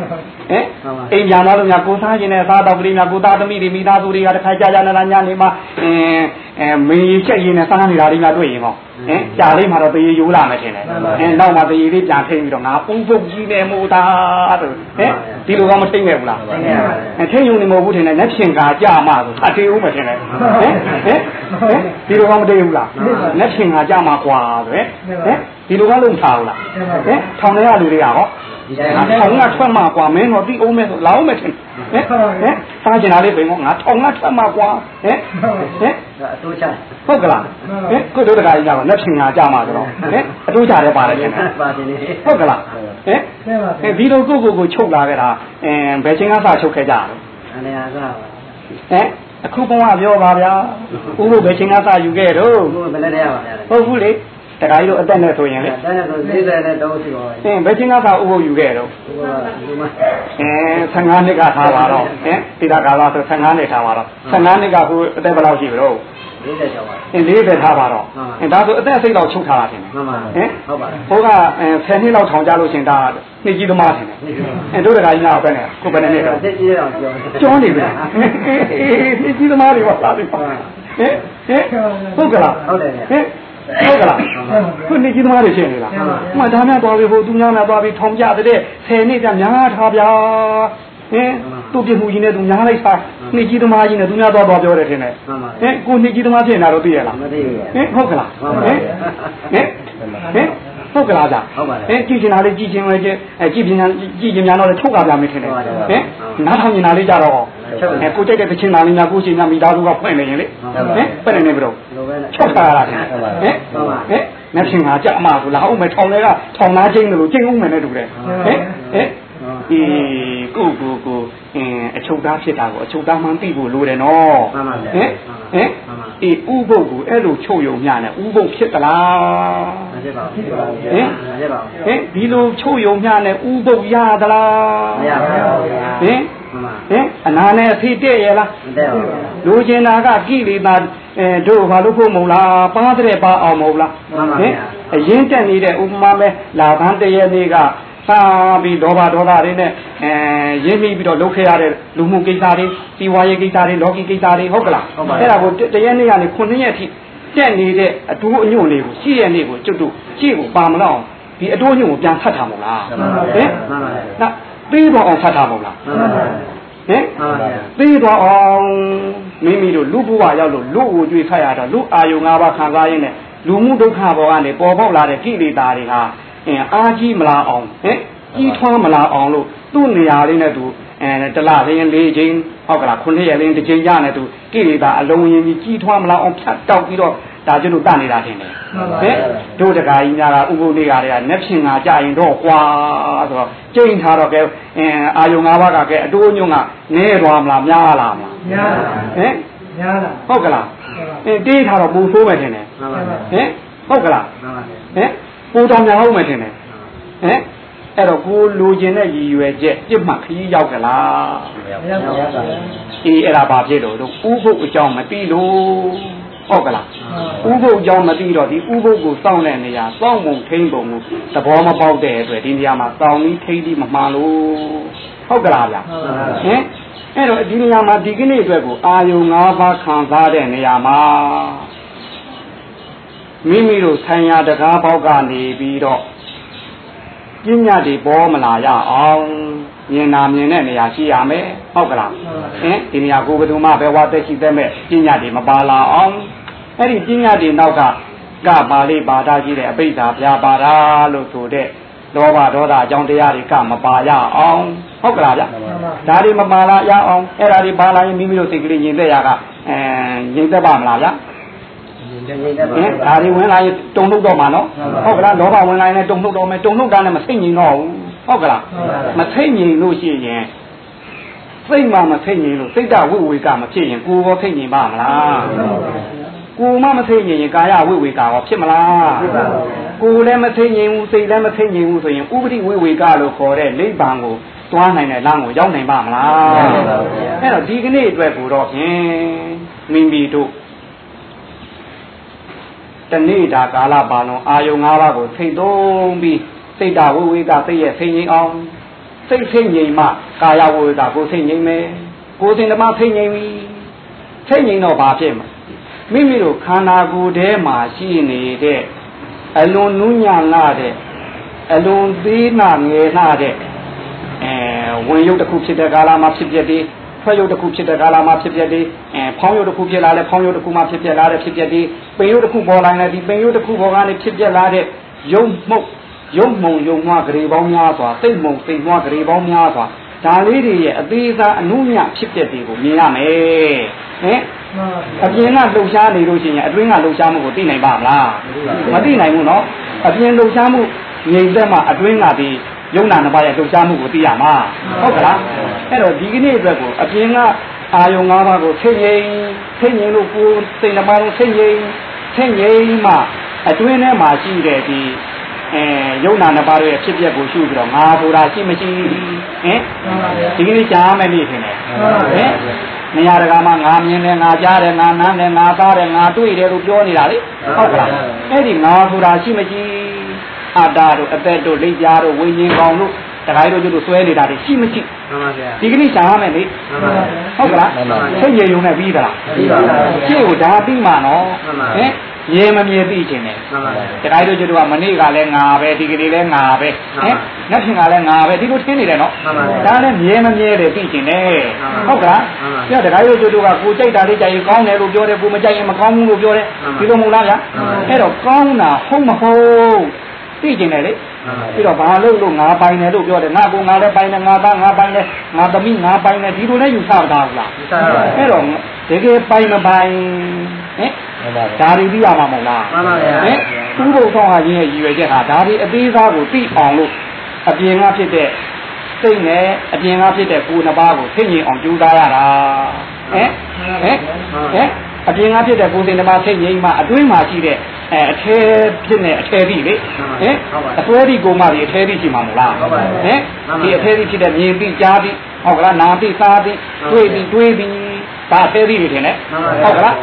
ဟင်အိမ်ပြန်သွားလို့များကိုစားခြင်းနဲ့စားတော့ကလေးများကိုသားသမီးတွေမိသားစုတွေကတခါကြာကြာနာနာညနေမှာအင်းအဲမင်းချက်ရင်နဲ့စားနေတာတွေများတွေ့ရင်ဟောဟင်ကြာလေးမှာတော့တရေယူလာမယ်ထင်တယ်ဟင်နောက်မှတရေလေးပြန်ထိန်ပြီးတော့ငါပုံပုတ်ကြီးနေမို့သားဆိုဟင်ဒီလိုကမထိန်ခဲ့ဘူးလားထိန်ခဲ့ပါထိန်ယူနေမဟုတ်ဘူးထင်တယ်လက်ဖြင်ကာကြမှာဆိုအတေးဦးမယ်ထင်တယ်ဟင်ဟင်ဟင်ဒီလိုကမတိတ်ဘူးလားလက်ဖြင်ကာကြမှာကွာဆိုဟင် ဒီလိုကလုံးထားဘူးလားဟင်ထောင်ထဲကလူတွေကဟောထောင်ကထွက်မှာကွာမင်းတော့တိအောင်မဲဆိုလာအောင်မဲထင်ဟင်ဟင်စားကျင်တာလေးပဲငါထောင်ကထွက်မှာကွာဟင်ဟင်အတိုးချဟုတ်ကလားဟင်ကိုတို့တခါကြီးကတော့လက်ချင်ငါကြမှာဆိုတော့ဟင်အတိုးချတယ်ပါတယ်ကျင်တယ်ပါတယ်လေဟုတ်ကလားဟင်ဟင်ဒီလိုကိုကိုကိုချုပ်လာခဲ့တာအင်းဘယ်ချိန်ကစချုပ်ခဲ့ကြတာလဲအနေအားကဟင်အခုဘုံကပြောပါဗျာဥပုဘယ်ချိန်ကစယူခဲ့တော့ဘယ်နဲ့ရပါဗျာဟုတ်ဘူးလေ တခါကြီးတို့အသက်နဲ့ဆိုရင်လေတန်းဆို40နဲ့တော့ရှိပါဘူးအင်းဘယ်ချင်းကသာဥပုပ်ယူခဲ့တော့ဒီမှာဒီမှာအဲ15နှစ်ကထားပါတော့ဟင်တိရကာလဆို15နှစ်ထားပါတော့15နှစ်ကခုအသက်ဘယ်လောက်ရှိပြီတော့46ပါအင်း40ထားပါတော့မှန်ပါအင်းဒါဆိုအသက်အစိတ်လောက်ချုပ်ထားတာတင်တယ်မှန်ပါဟင်ဟုတ်ပါတယ်ဘိုးကအဲ10နှစ်လောက်ထောင်ကြလို့ရှင်ဒါနှစ်ကြီးသမားတင်တယ်အဲတို့တခါကြီးနာပဲနဲ့ကိုယ်ပဲနဲ့တော့တက်ကြီးအောင်ပြောကျောင်းနေပြီနှစ်ကြီးသမားတွေပါလားဒီပါဟင်ဟင်ဟုတ်ကလားဟုတ်တယ်ဗျဟင် ဟုတ်ကလားခုနှစ်ကြီးသမားတွေရှင်းနေလားမှဒါများသွားပြီဟိုသူများများသွားပြီထောင်ကြတဲ့10နှစ်ကများထားဗျာဟင်သူ့ပြမှုကြီးနဲ့သူများလိုက်စားနှစ်ကြီးသမားကြီးနဲ့သူများသွားသွားပြောတယ်ထင်တယ်မှန်ပါဟင်ကိုနှစ်ကြီးသမားဖြစ်နေတာတော့သိရလားမသိဘူးဟင်ဟုတ်ကလားဟုတ်ပါဟဘူးင်ဟင် ဟင်ဟုတ်ကလားဗျာဟုတ်ပါတယ်ဟင်ကြည့်ချင်တာလေးကြည့်ချင်ပဲကြည့်အဲကြည့်ပညာကြည့်ချင်များတော့ချုပ်ကပြမယ်ထင်တယ်ဟုတ်ပါတယ်ဟင်နားထောင်နေတာလေးကြတော့ချုပ်တယ်အဲကိုကြိုက်တဲ့တချင်းသားလေးများကိုရှင်များမိသားစုကဖွင့်နေရင်လေဟုတ်ပါဟင်ဖွင့်နေနေပြီတော့လိုပဲနဲ့ချုပ်ထားရတာထင်တယ်ဟုတ်ပါဟဘူးင်ဟုတ်ပါဟင်မဖြစ်ငါကြအမဆိုလာအောင်မယ်ထောင်တွေကထောင်သားချင်းလို့ချင်းဦးမယ်နဲ့တူတယ်ဟင်ဟင်အေးကိုကိုကို အင်းအချုပ်သားဖြစ်တာကိုအချုပ်သားမှန်သိဖို့လိုတယ်နော်မှန်ပါဗျာဟင်ဟင်အေးဥပုပ်ကိုအဲ့လိုချုပ်ယုံညနဲ့ဥပုပ်ဖြစ်သလားမဖြစ်ပါဘူးဟင်မဖြစ်ပါဘူးဟင်ဒီလိုချုပ်ယုံညနဲ့ဥပုပ်ရသလားမရပါဘူးဟင်မှန်ပါဟင်အနာနဲ့အဖေတဲ့ရလားမတဲ့ပါဘူးလူကျင်တာကကိလေသာအဲတို့ဘာလို့ဖို့မဟုတ်လားပါတဲ့ပါအောင်မဟုတ်လားမှန်ပါဟင်ဗျာအရင်တက်နေတဲ့ဥပမာပဲလာဘန်းတရနေ့က စာပြီးဒေါဘဒေါသတွေနဲ့အဲရင်းမိပြီးတော့လုပ်ခဲ့ရတဲ့လူမှုကိစ္စတွေစီဝါရေးကိစ္စတွေလောကီကိစ္စတွေဟုတ်ကလားဟုတ်ပါဘူးအဲ့ဒါကိုတရက်နေ့ကနေ9ရက်အထိတက်နေတဲ့အတိုးအညွန့်လေးကိုရှိရနေ့ကိုကျွတ်တို့ရှေ့ကိုပါမလောက်အောင်ဒီအတိုးအညွန့်ကိုပြန်ဖတ်ထားမို့လားမှန်ပါဟင်မှန်ပါနော်ပြီးတော့အောင်ဖတ်ထားမို့လားမှန်ပါဟင်မှန်ပါဗျာသိတော့အောင်မိမိတို့လူဘဝရောက်လို့လူကိုကြွေဖတ်ရတော့လူအာယုံ၅ပါးခံစားရင်းနဲ့လူမှုဒုက္ခဘောကနေပေါ်ပေါက်လာတဲ့ကိလေသာတွေဟာ အင်းအာကြီးမလာအောင်ဟင်ကြီးထွားမလာအောင်လို့သူ့နေရာလေးနဲ့သူအဲတလလင်းလေးချင်းဟုတ်ကလားခုနှစ်ရက်လင်းတစ်ချိန်ကြနဲ့သူကိလေသာအလုံးရင်ကြီးကြီးထွားမလာအောင်ဖြတ်တောက်ပြီးတော့ဒါကျွတ်တို့တနေတာတင်တယ်ဟင်တို့တကာကြီးများကဥပုပ်လေးကတည်းကနက်ဖြင်ငါကြရင်တော့ကွာဆိုတော့ကျိန်ထားတော့ကဲအင်းအာယုံ၅ပါးကကဲအတိုးညွန့်ကနည်းသွားမလားများလာမလားများတာဟင်များတာဟုတ်ကလားအင်းတေးထားတော့ပူဆိုးမယ်ထင်တယ်မှန်ပါဗျာဟင်ဟုတ်ကလားမှန် ပါဗျာဟင်ပူတော်များဟုတ်မယ်ထင်တယ်ဟင်အဲ့တော့ကိုလူကျင်တဲ့ရည်ရွယ်ချက်ပြစ်မှတ်ခရီးရောက်ကလားမရောက်ပါဘူးအေးအဲ့ဒါဘာဖြစ်လို့တို့ဥပုပ်အကြောင်းမသိလို့ဟုတ်ကလားဥပုပ်အကြောင်းမသိတော့ဒီဥပုပ်ကိုစောင့်တဲ့နေရာစောင့်ပုံထိမ့်ပုံကိုသဘောမပေါက်တဲ့အတွက်ဒီနေရာမှာစောင့်ပြီးထိမ့်ပြီးမမှန်လို့ဟုတ်ကလားဗျာဟင်အဲ့တော့ဒီနေရာမှာဒီကနေ့အတွက်ကိုအာယုံ၅ပါးခံစားတဲ့နေရာမှာ မိမိတို့ဆိုင်ရာတကားပေါက်ကနေပြီးတော့ပညာတွေပေါ်မလာရအောင်မြင်နာမြင်တဲ့နေရာရှိရမယ်ဟုတ်ကလားဟင်ဒီနေရာကိုဘယ်သူမှဘယ်ဝါသက်ရှိသက်မဲ့ပညာတွေမပါလာအောင်အဲ့ဒီပညာတွေနောက်ကကပါဠိဘာသာကြီးတဲ့အပိဓာပြာပါတာလို့ဆိုတဲ့လောဘဒေါသအကြောင်းတရားတွေကမပါရအောင်ဟုတ်ကလားဗျဒါတွေမပါလာရအောင်အဲ့ဒါတွေပါလာရင်မိမိတို့စိတ်ကလေးညင်သက်ရကအဲညင်သက်ပါမလားဗျဒီနေ့တက်ပါ ဟင်ဒါတွေဝင်လာရင်တုံ့ထုတ်တော့မှာနော်ဟုတ်ကလားလောဘဝင်လာရင်လည်းတုံ့ထုတ်တော့မယ်တုံ့ထုတ်တာနဲ့မစိတ်ငြိမ်တော့ဘူးဟုတ်ကလားမစိတ်ငြိမ်လို့ရှိရင်စိတ်မှမစိတ်ငြိမ်လို့စိတ်တဝိဝေကမဖြစ်ရင်ကိုယ်ရောစိတ်ငြိမ်ပါမလားကိုယ်မှမစိတ်ငြိမ်ရင်ကာယဝိဝေကရောဖြစ်မလားကိုယ်လည်းမစိတ်ငြိမ်ဘူးစိတ်လည်းမစိတ်ငြိမ်ဘူးဆိုရင်ဥပတိဝိဝေကလို့ခေါ်တဲ့နိဗ္ဗာန်ကိုတွားနိုင်တဲ့လမ်းကိုရောက်နိုင်ပါမလားအဲ့တော့ဒီကနေ့အတွက်ကိုတော့ဖြင့်မိမိတို့ တနေ့တာကာလပါလုံးအာယုံ၅ပါးကိုထိတ်သုံးပြီးစိတ်တဝိဝေကစိတ်ရဲ့စိတ်ငြိမ်အောင်စိတ်စိတ်ငြိမ်မှကာယဝိဝေကကိုယ်စိတ်ငြိမ်မယ်ကိုယ်စိတ်ဓမ္မစိတ်ငြိမ်ပြီစိတ်ငြိမ်တော့ဘာဖြစ်မလဲမိမိတို့ခန္ဓာကိုယ်ထဲမှာရှိနေတဲ့အလွန်နူးညံ့လာတဲ့အလွန်သေးနာငယ်လာတဲ့အဲဝင်ရုပ်တစ်ခုဖြစ်တဲ့ကာလမှာဖြစ်ဖြစ်ပြီး ဖွဲ့ရုပ်တစ်ခုဖြစ်တဲ့ကာလမှာဖြစ်ဖြစ်ပြီးအဲဖောင်းရုပ်တစ်ခုဖြစ်လာတဲ့ဖောင်းရုပ်တစ်ခုမှဖြစ်ဖြစ်လာတဲ့ဖြစ်ဖြစ်ပြီးပိန်ရုပ်တစ်ခုပေါ်လာတဲ့ဒီပိန်ရုပ်တစ်ခုပေါ်ကနေဖြစ်ဖြစ်လာတဲ့ရုပ်မှုတ်ရုပ်မုံရုပ်မွားဂရေပေါင်းများစွာစိတ်မုံစိတ်မွားဂရေပေါင်းများစွာဒါလေးတွေရဲ့အသေးစားအနုညံ့ဖြစ်ဖြစ်တွေကိုမြင်ရမယ်ဟင်အပြင်ကလှုပ်ရှားနေလို့ရှိရင်အတွင်းကလှုပ်ရှားမှုကိုသိနိုင်ပါမလားမသိနိုင်ဘူးเนาะအပြင်လှုပ်ရှားမှုငြိမ်သက်မှအတွင်းကဒီ ယုံနာနှစ်ပါးရဲ့လှုပ်ရှားမှုကိုသိရမှာဟုတ်ကလားအဲ့တော့ဒီကနေ့အတွက်ကိုအပြင်ကအာယုံ၅ပါးကိုသိငြိမ်သိငြိမ်လို့ကိုယ်စိတ်နှစ်ပါးလုံးသိငြိမ်သိငြိမ်မှအတွင်းထဲမှာရှိတဲ့ဒီအဲယုံနာနှစ်ပါးရဲ့ဖြစ်ပျက်ကိုရှုပြီးတော့ငါဆိုတာရှိမရှိဟင်ဒီကနေ့ကြားမယ်နေထင်တယ်ဟင်နေရာတကာမှာငါမြင်တယ်ငါကြားတယ်ငါနားတယ်ငါသားတယ်ငါတွေ့တယ်လို့ပြောနေတာလေဟုတ်ကလားအဲ့ဒီငါဆိုတာရှိမရှိ အတ္တတို့အသက်တို့လိပ်ပြားတို့ဝိညာဉ်ကောင်တို့တခါတို့ကျတို့ဆွဲနေတာတွေရှိမရှိမှန်ပါဗျာဒီကနေ့ရှားရမယ်လေမှန်ပါဗျာဟုတ်ကလားစိတ်ရည်ယုံနဲ့ပြီးသလားပြီးပါပါရှင်းကိုဒါပြီးမှနော်မှန်ပါဟင်ရေမမြင်သိခြင်းနဲ့မှန်ပါဗျာတခါတို့ကျတို့ကမနေ့ကလည်းငါပဲဒီကနေ့လည်းငါပဲဟင်နောက်ဖြစ်ကလည်းငါပဲဒီလိုထင်နေတယ်နော်မှန်ပါဗျာဒါလည်းမြဲမမြဲတယ်သိခြင်းနဲ့မှန်ပါဟုတ်ကလားမှန်ပါပြတခါတို့ကျတို့ကကိုကြိုက်တာလေးကြိုက်ရင်ကောင်းတယ်လို့ပြောတယ်ကိုမကြိုက်ရင်မကောင်းဘူးလို့ပြောတယ်မှန်ပါဒီလိုမဟုတ်လားဗျာမှန်ပါအဲ့တော့ကောင်းတာဟုတ်မဟုတ် သိခြင်းနဲ့လေမှန်ပါပြီးတော့ဘာလို့လို့ငါပိုင်တယ်လို့ပြောတယ်ငါကိုငါလည်းပိုင်တယ်ငါသားငါပိုင်တယ်ငါသမီးငါပိုင်တယ်ဒီလိုလည်းယူဆတာဘူးလားယူဆပါဘူးအဲ့တော့တကယ်ပိုင်မပိုင်ဟင်မှန်ပါဗျာဒါတွေသိရမှာမဟုတ်လားမှန်ပါဗျာဟင်ဥပုသ်ဆောင်ဟာခြင်းရဲ့ရည်ရွယ်ချက်ဟာဒါတွေအသေးစားကိုသိအောင်လို့အပြင်ကဖြစ်တဲ့စိတ်နဲ့အပြင်ကဖြစ်တဲ့ကိုယ်နှစ်ပါးကိုသိမြင်အောင်ကြိုးစားရတာဟင်ဟင်ဟင် အပြင်ကဖြစ်တဲ့ကိုယ်စိတ်နှစ်ပါးသိမြင်မှအတွင်းမှာရှိတဲ့အဲအထဲဖြစ်နေအထဲပြီးလေဟင်အစွဲပြီးကိုယ်မှဒီအထဲပြီးရှိမှာမဟုတ်လားဟင်ဒီအထဲပြီးဖြစ်တဲ့မြင်ပြီးကြားပြီးဟုတ်ကလားနားပြီးစားပြီးတွေ့ပြီးတွေးပြီးဒါအထဲပြီးနေတယ်နဲ့ဟုတ်ကလား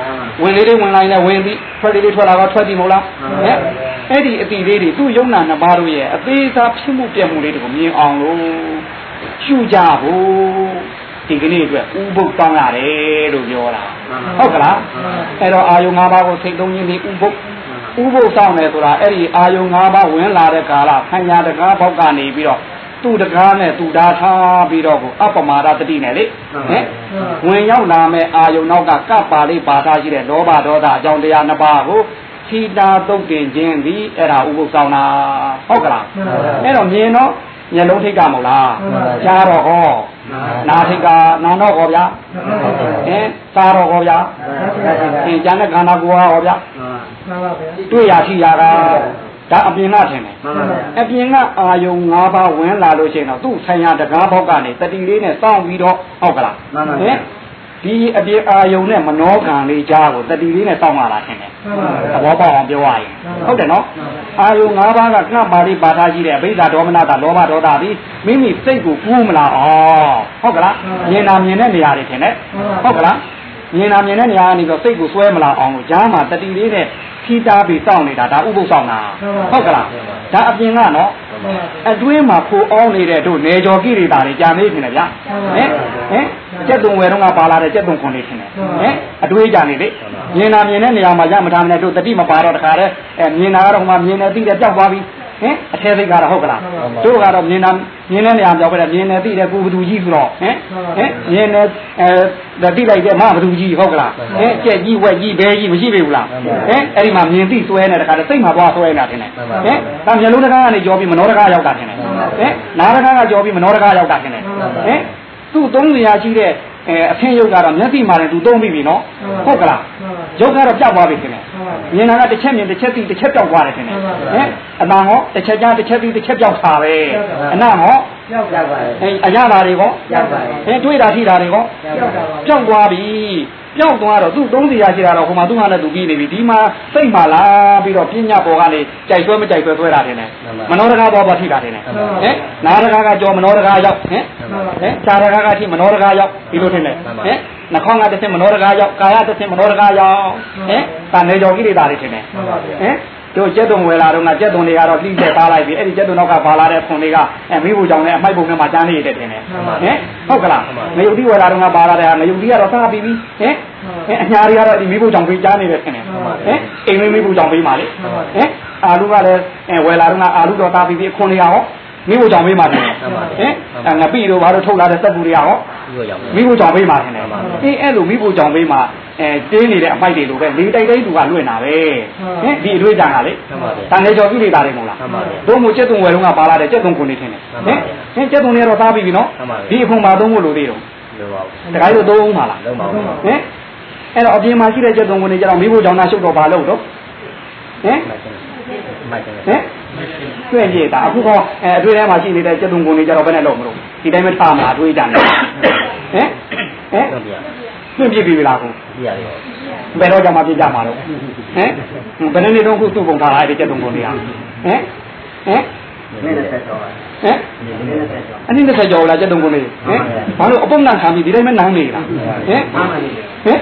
ဝင်လေးလေးဝင်လာရင်လည်းဝင်ပြီးထွက်လေးလေးထွက်လာတော့ထွက်ပြီးမဟုတ်လားဟဲ့အဲ့ဒီအတီလေးတွေသူ့ယုံနာနှစ်ပါးတို့ရဲ့အသေးစားဖြစ်မှုပြက်မှုလေးတွေကိုမြင်အောင်လို့ရှုကြဖို့ ဒီကနေ့အတွက်ဥပုပ်တောင်းရတယ်လို့ပြောတာဟုတ်ကလားအဲ့တော့အာယုံ၅ပါးကိုသိသုံးရင်းပြီးဥပုပ်ဥပုပ်တောင်းတယ်ဆိုတာအဲ့ဒီအာယုံ၅ပါးဝင်လာတဲ့ကာလဆံညာတကားဘောက်ကနေပြီးတော့သူ့တကားနဲ့သူဓာထားပြီးတော့ကိုအပမာဒတတိနဲ့လေဟဲ့ဝင်ရောက်လာမဲ့အာယုံနောက်ကကပ္ပါလေးပါထားရှိတဲ့လောဘဒေါသအကြောင်းတရားနှစ်ပါးကိုသီတာတုတ်တင်ခြင်းသည်အဲ့ဒါဥပုသ်ဆောင်တာဟုတ်ကလားအဲ့တော့မြင်တော့ မျက်လုံးထိတ်ကမဟုတ်လားကြားတော့ဟောနာထိတ်ကနာတော့ဟောဗျာဟင်စားတော့ဟောဗျာဟင်ကျန်တဲ့ခန္ဓာကိုယ်ဟောဗျာမှန်ပါဗျာတွေ့ရရှိရတာဒါအပြင်ကထင်တယ်မှန်ပါဗျာအပြင်ကအာယုံ၅ပါးဝင်လာလို့ရှိရင်တော့သူ့ဆိုင်ရာတကားဘောက်ကနေတတိလေးနဲ့စောင့်ပြီးတော့ဟုတ်ကလားမှန်ပါဗျာ ဒီအပြင်အာယုံနဲ့မနောကံလေးကြားကိုတတိလေးနဲ့စောင့်ရတာထင်တယ်သဘောပေါက်အောင်ပြောရရင်ဟုတ်တယ်နော်အာယုံ၅ပါးကကဏ္ဍပါဠိပါထားရှိတဲ့အဘိဓါဒေါမနတာလောဘဒေါသပြီးမိမိစိတ်ကိုကူးမလာအောင်ဟုတ်ကလားမြင်တာမြင်တဲ့နေရာတွေထင်တယ်ဟုတ်ကလားမြင်တာမြင်တဲ့နေရာကနေတော့စိတ်ကိုစွဲမလာအောင်လို့ကြားမှာတတိလေးနဲ့ခီးတားပြီးစောင့်နေတာဒါဥပုသ်ဆောင်တာဟုတ်ကလားဒါအပြင်ကနော်အတွင်းမှာခိုးအောင်နေတဲ့တို့နေကျော်ကိရိတာတွေကြာနေပြီလေဗျာဟင်ဟင် ကျက်တုံဝယ်တော့ကပါလာတဲ့ကျက်တုံခွန်လေးရှင်တယ်ဟင်အတွေးကြနေလေမြင်တာမြင်တဲ့နေရာမှာရမထားမနဲ့တို့တတိမပါတော့တခါတည်းအဲမြင်တာကတော့ဟိုမှာမြင်တယ်သိတယ်ကြောက်သွားပြီဟင်အထဲစိတ်ကတော့ဟုတ်ကလားတို့ကတော့မြင်တာမြင်တဲ့နေရာကြောက်ပဲမြင်တယ်သိတယ်ကိုဘသူကြီးဆိုတော့ဟင်ဟင်မြင်တယ်အဲတိလိုက်တဲ့မဘသူကြီးဟုတ်ကလားဟင်ကြက်ကြီးဝက်ကြီးဘဲကြီးမရှိပြီဘူးလားဟင်အဲ့ဒီမှာမြင်သိစွဲနေတခါတည်းစိတ်မှာသွားစွဲနေတာတင်တယ်ဟင်ဒါမျက်လုံးတကားကနေကြောပြီးမနောတကားရောက်တာတင်တယ်ဟင်နားတကားကကြောပြီးမနောတကားရောက်တာတင်တယ်ဟင် သူ့သုံးနေရာရှိတဲ့အဲအဖင်းရုပ်ကတော့မျက်စိမှာလည်းသူသုံးပြီးပြီနော်ဟုတ်ကလားရုပ်ကတော့ပြောက်သွားပြီတင်တယ်မြင်တာကတစ်ချက်မြင်တစ်ချက်သိတစ်ချက်ပြောက်သွားတယ်တင်တယ်ဟင်အတန်ဟောတစ်ချက်ကြားတစ်ချက်သိတစ်ချက်ပြောက်တာပဲအနဟောရောက်ကြပါလေအဲအရသာတွေကောရောက်ပါလေအဲတွေးတာထိတာတွေကောရောက်တာပါပြောက်သွားပြီ ပြောက်သွားတော့သူ့သုံးစီရရှိတာတော့ဟိုမှာသူ့ဟာနဲ့သူပြီးနေပြီဒီမှာစိတ်မှလာပြီးတော့ပြညာပေါ်ကနေကြိုက်ဆွဲမကြိုက်ဆွဲဆွဲတာတင်တယ်မနောတကားပေါ်ပေါ်ထိတာတင်တယ်ဟဲ့နာတကားကကြောမနောတကားရောက်ဟဲ့ဟဲ့ခြာတကားကထိမနောတကားရောက်ဒီလိုထင်တယ်ဟဲ့နှခေါင်းကတစ်ချက်မနောတကားရောက်ကာယတစ်ချက်မနောတကားရောက်ဟဲ့ဒါနေကြောကိရိတာတွေထင်တယ်ဟဲ့ တို့ကျက်တုံဝယ်လာတော့ငါကျက်တုံတွေကတော့လှိကျက်သားလိုက်ပြီအဲ့ဒီကျက်တုံနောက်ကပါလာတဲ့ခွန်တွေကအဲမိဖို့ကြောင့်လည်းအမိုက်ပုံထဲမှာတန်းနေရတယ်တင်တယ်ဟဲ့ဟုတ်ကလားငရုတ်တိဝယ်လာတော့ငါပါလာတဲ့ဟာငရုတ်တိကတော့စားပြီးပြီဟဲ့ဟဲ့အညာတွေကတော့ဒီမိဖို့ကြောင့်ပေးကြားနေတယ်တင်တယ်ဟဲ့အိမ်မင်းမိဖို့ကြောင့်ပေးပါလေဟဲ့အာလူကလည်းအဲဝယ်လာတော့ငါအာလူတော့သားပြီးပြီခွန်တွေကရော မိဖို့ကြောင့်ပေးပါတယ်ဟဲ့ငါပြီတော့ဘာလို့ထုတ်လာတဲ့စက်ပူတွေကရောပြီးတော့ရောက်ပြီမိဖို့ကြောင့်ပေးပါတင်တယ်အေးအဲ့လိုမိဖို့ကြောင့်ပေးမှာအဲတင်းနေတဲ့အပိုက်တွေလိုပဲလေတိုက်တိုက်သူကလွင့်တာပဲဟင်ဒီအတွေ့အကြံကလေမှန်ပါဗျာတန်လေကျော်ပြိနေတာတွေမဟုတ်လားမှန်ပါဗျာတို့မို့ကျက်တုံဝယ်တော့ကပါလာတဲ့ကျက်တုံကုန်နေထင်တယ်မှန်ပါဟင်ဗျာဟင်ကျက်တုံတွေကတော့သားပြီးပြီနော်မှန်ပါဗျာဒီအဖုံမှာသုံးဖို့လိုသေးတော့လောပါဘူးတခါလို့သုံးအောင်ပါလားလုံးပါဘူးဟင်အဲ့တော့အပြင်မှာရှိတဲ့ကျက်တုံကုန်တွေကျတော့မိဖို့ကြောင့်နာရှုပ်တော့ဘာလို့တော့ဟင်မိုက်တယ်ဟင် တွေ့ကြည့်တာအခုတော့အဲအတွေ့ထဲမှာရှိနေတဲ့ကျက်တုံကုန်တွေကျတော့ဘယ်နဲ့လုပ်မလို့ဒီတိုင်းပဲထားမှာအတွေ့အကြံနဲ့ဟင်ဟင်တော့ပြရပြင့်ပြစ်ပြီလားကိုပြရတယ်ဟဘယ်တော့ကြမှာပြကြမှာတော့ဟမ်ဘယ်နေ့တော့ခုသူ့ပုံထားလိုက်တဲ့ကျက်တုံကုန်တွေကဟမ်ဟမ်နည်းနည်းဆက်တော့ပါဟမ်နည်းနည်းဆက်တော့အနည်းနဲ့ဆက်ကြောလားကျက်တုံကုန်တွေဟမ်ဘာလို့အပုံနဲ့ခံပြီးဒီတိုင်းမနမ်းနေလားဟမ်မှန်ပါပြီဟမ်